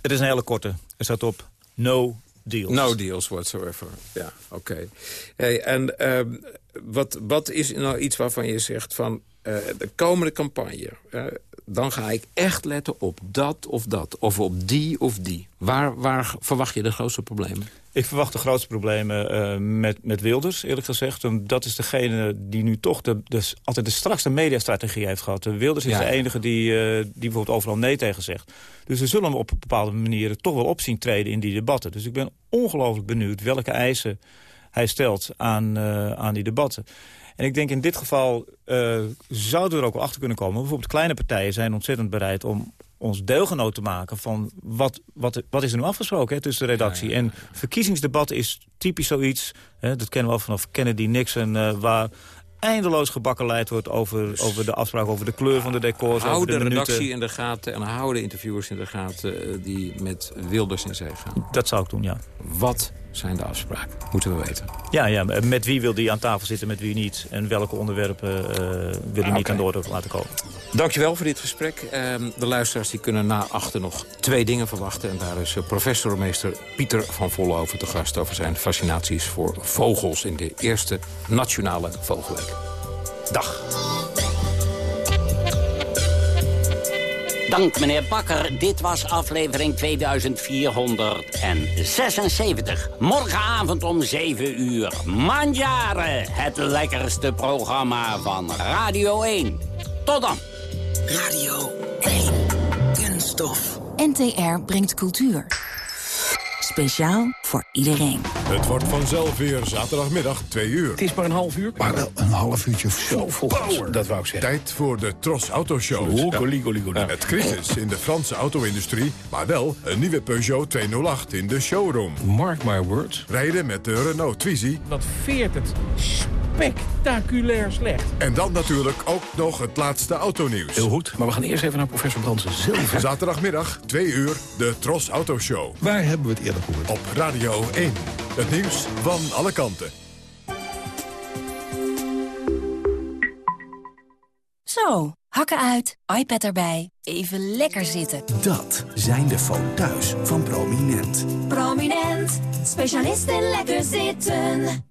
Het is een hele korte. Er staat op no deals. No deals whatsoever. Ja, oké. Hey, en um, wat, wat is nou iets waarvan je zegt van... Uh, de komende campagne, uh, dan ga ik echt letten op dat of dat. Of op die of die. Waar, waar verwacht je de grootste problemen? Ik verwacht de grootste problemen uh, met, met Wilders, eerlijk gezegd. Dat is degene die nu toch de, de, altijd de strakste mediastrategie heeft gehad. De Wilders is ja. de enige die, uh, die bijvoorbeeld overal nee tegen zegt. Dus we zullen hem op bepaalde manieren toch wel opzien treden in die debatten. Dus ik ben ongelooflijk benieuwd welke eisen hij stelt aan, uh, aan die debatten. En ik denk in dit geval uh, zouden we er ook wel achter kunnen komen. Bijvoorbeeld kleine partijen zijn ontzettend bereid om ons deelgenoot te maken... van wat, wat, wat is er nu afgesproken hè, tussen de redactie. Ja, ja, ja. En verkiezingsdebat is typisch zoiets. Hè, dat kennen we al vanaf Kennedy, Nixon... Uh, waar eindeloos gebakkeleid wordt over, dus, over de afspraak over de kleur van de decors. Hou de, de redactie in de gaten en hou de interviewers in de gaten... die met Wilders in zee gaan. Dat zou ik doen, ja. Wat zijn de afspraken? Moeten we weten. Ja, ja met wie wil die aan tafel zitten, met wie niet. En welke onderwerpen uh, wil hij ah, niet aan de orde laten komen. Dankjewel voor dit gesprek. Uh, de luisteraars die kunnen na achter nog twee dingen verwachten. En daar is professormeester Pieter van Vollenhoven te gast... over zijn fascinaties voor vogels in de eerste Nationale Vogelweek. Dag. Dank meneer Bakker. Dit was aflevering 2476. Morgenavond om 7 uur. Manjaren, het lekkerste programma van Radio 1. Tot dan. Radio 1. Kunststof. NTR brengt cultuur. Speciaal voor iedereen. Het wordt vanzelf weer zaterdagmiddag 2 uur. Het is maar een half uur. Maar wel een half uurtje zo vol. Dat wou ik zeggen. Tijd voor de Tros Autoshow. Ja. Goli, goli, goli. Het crisis in de Franse auto-industrie, maar wel een nieuwe Peugeot 208 in de showroom. Mark my words. Rijden met de Renault Twizy. Wat veert het spectaculair slecht. En dan natuurlijk ook nog het laatste autonieuws. Heel goed, maar we gaan eerst even naar professor Bransen zelf. Zaterdagmiddag, 2 uur, de Tros Autoshow. Waar hebben we het eerder Op Radio 1. Het nieuws van alle kanten. Zo, hakken uit, iPad erbij, even lekker zitten. Dat zijn de foto's van Prominent. Prominent, specialist in lekker zitten.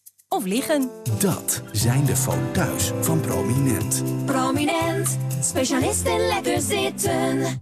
of liggen. Dat zijn de foto's van Prominent. Prominent, specialist in lekker zitten.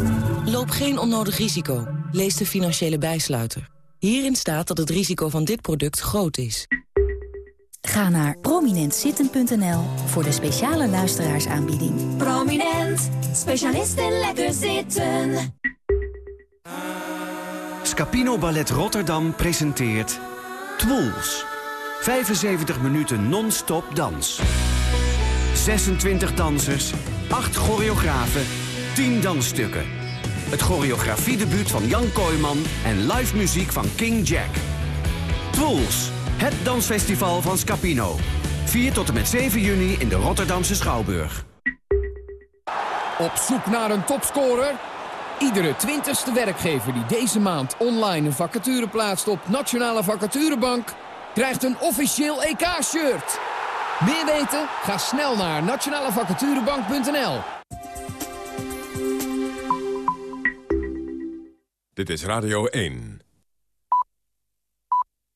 Loop geen onnodig risico. Lees de financiële bijsluiter. Hierin staat dat het risico van dit product groot is. Ga naar prominentzitten.nl voor de speciale luisteraarsaanbieding. Prominent, specialist in lekker zitten. Scapino Ballet Rotterdam presenteert Twools. 75 minuten non-stop dans. 26 dansers, 8 choreografen, 10 dansstukken. Het choreografiedebuut van Jan Kooijman en live muziek van King Jack. Twools, het dansfestival van Scapino. 4 tot en met 7 juni in de Rotterdamse Schouwburg. Op zoek naar een topscorer? Iedere twintigste werkgever die deze maand online een vacature plaatst op Nationale Vacaturebank... krijgt een officieel EK-shirt. Meer weten? Ga snel naar nationalevacaturebank.nl. Dit is Radio 1.